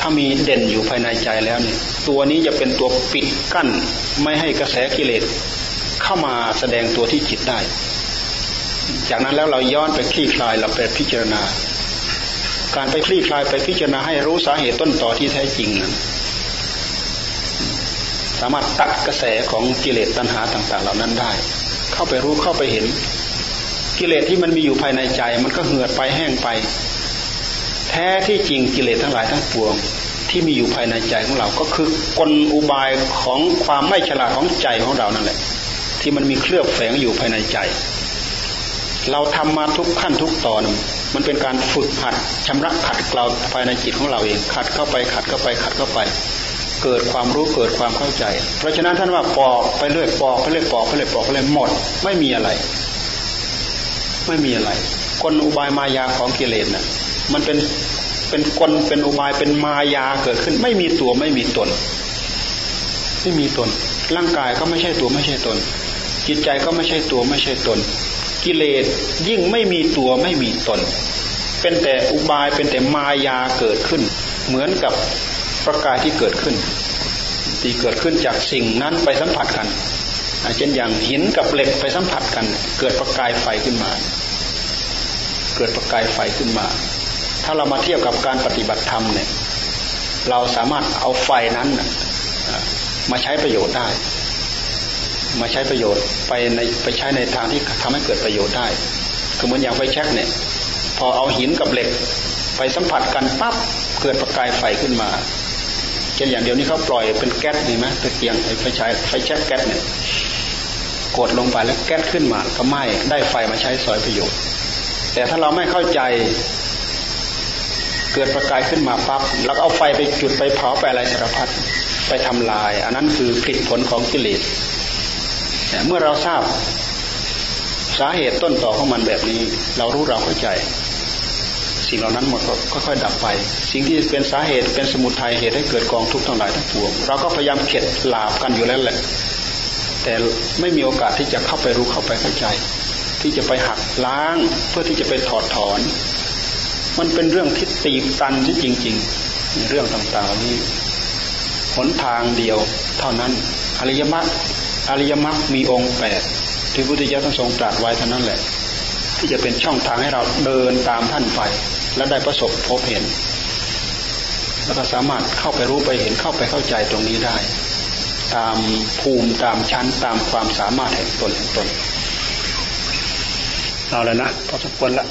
ถ้ามีเด่นอยู่ภายในใจแล้วเนี่ยตัวนี้จะเป็นตัวปิดกั้นไม่ให้กระแสกิเลสเข้ามาแสดงตัวที่จิตได้ จากนั้นแล้วเราย้อนไปคลี่คลายเราไปพิจารณา การไปคลี่คลายไปพิจารณาให้รู้สาเหตุต้นต่อที่แท้จริงนั้นสามารถตัดกระแสของกิเลสตัณหาต่าง ๆ เหล่านั้นได้ เข้าไปรู้เข้าไปเห็น กิเลสที่มันมีอยู่ภายในใจ มันก็เหือดไปแห้งไป แท้ที่จริงกิเลสทั้งหลายทั้งปวง ที่มีอยู่ภายในใจของเราก็คือกลอุบายของความไม่ฉลาดของใจของเรานั่นแหละ ที่มันมีเคลือบแฝงอยู่ภายในใจ เราทำมาทุกขั้นทุกตอน มันเป็นการฝึกหัดชำระขัดเกลาภายในจิตของเราเอง ขัดเข้าไปขัดเข้าไปขัดเข้าไป เกิดความรู้เกิดความเข้าใจ เพราะฉะนั้นท่านว่าปอกไปเรื่อยปอกไปเรื่อยปอกไปเรื่อยปอกไปเรื่อยหมด ไม่มีอะไร ไม่มีอะไรกลอุบายมายาของกิเลสนะ่ะมันเป็นเป็นกลเป็นอุบายเป็นมายาเกิดขึ้น ไม่มีตัวไม่มีตน ไม่มีตน ร่างกายก็ไม่ใช่ตัวไม่ใช่ตน จิตใจก็ไม่ใช่ตัวไม่ใช่ตน กิเลสยิ่งไม่มีตัวไม่มีตน เป็นแต่อุบายเป็นแต่มายาเกิดขึ้น เหมือนกับประกายที่เกิดขึ้น ที่เกิดขึ้นจากสิ่งนั้นไปสัมผัสกันเช่นอย่างหินกับเหล็กไปสัมผัสกัน เกิดประกายไฟขึ้นมา เกิดประกายไฟขึ้นมา ถ้าเรามาเทียบกับการปฏิบัติธรรมเนี่ย เราสามารถเอาไฟนั้นมาใช้ประโยชน์ได้ มาใช้ประโยชน์ไปในไปใช้ในทางที่ทำให้เกิดประโยชน์ได้ คือเหมือนอย่างไฟแช็กเนี่ย พอเอาหินกับเหล็ก ไปสัมผัสกันปั๊บเกิดประกายไฟขึ้นมาเช่นอย่างเดียวนี้เขาปล่อยเป็นแก๊สนี่ไหมตะเกียงไฟใช้ไฟแช็กแก๊สเนี่ยกดลงไปแล้วแก๊สขึ้นมาก็ไหม้ได้ไฟมาใช้สอยประโยชน์ แต่ถ้าเราไม่เข้าใจ เกิดประกายขึ้นมาปั๊บแล้วเอาไฟไปจุดไปเผาไปอะไรสารพัดไปทำลาย อันนั้นคือผลผลของกิเลส เมื่อเราทราบสาเหตุต้นต่อของมันแบบนี้ เรารู้เราเข้าใจ สิ่งเหล่านั้นหมดก็ค่อยๆดับไป สิ่งที่เป็นสาเหตุเป็นสมุทัยเหตุให้เกิดกองทุกข์ทั้งหลายทั้งปวงเราก็พยายามเข็ดหลาบกันอยู่แล้วแหละ แต่ไม่มีโอกาสที่จะเข้าไปรู้เข้าไปเข้าใจ ที่จะไปหักล้างเพื่อที่จะไปถอดถอน มันเป็นเรื่องที่ตีบตันที่จริงๆเรื่องต่างๆนี้หนทางเดียวเท่านั้นอริยมรรค อริยมรรคมีองค์แปดที่พุทธเจ้าท่านทรงตรัสไว้เท่านั้นแหละ ที่จะเป็นช่องทางให้เราเดินตามท่านไป และได้ประสบพบเห็น แล้วก็สามารถเข้าไปรู้ไปเห็นเข้าไปเข้าใจตรงนี้ได้ ตามภูมิตามชั้นตามความสามารถแห่งตนแห่งตนเอาแล้วนะพอสมควรละ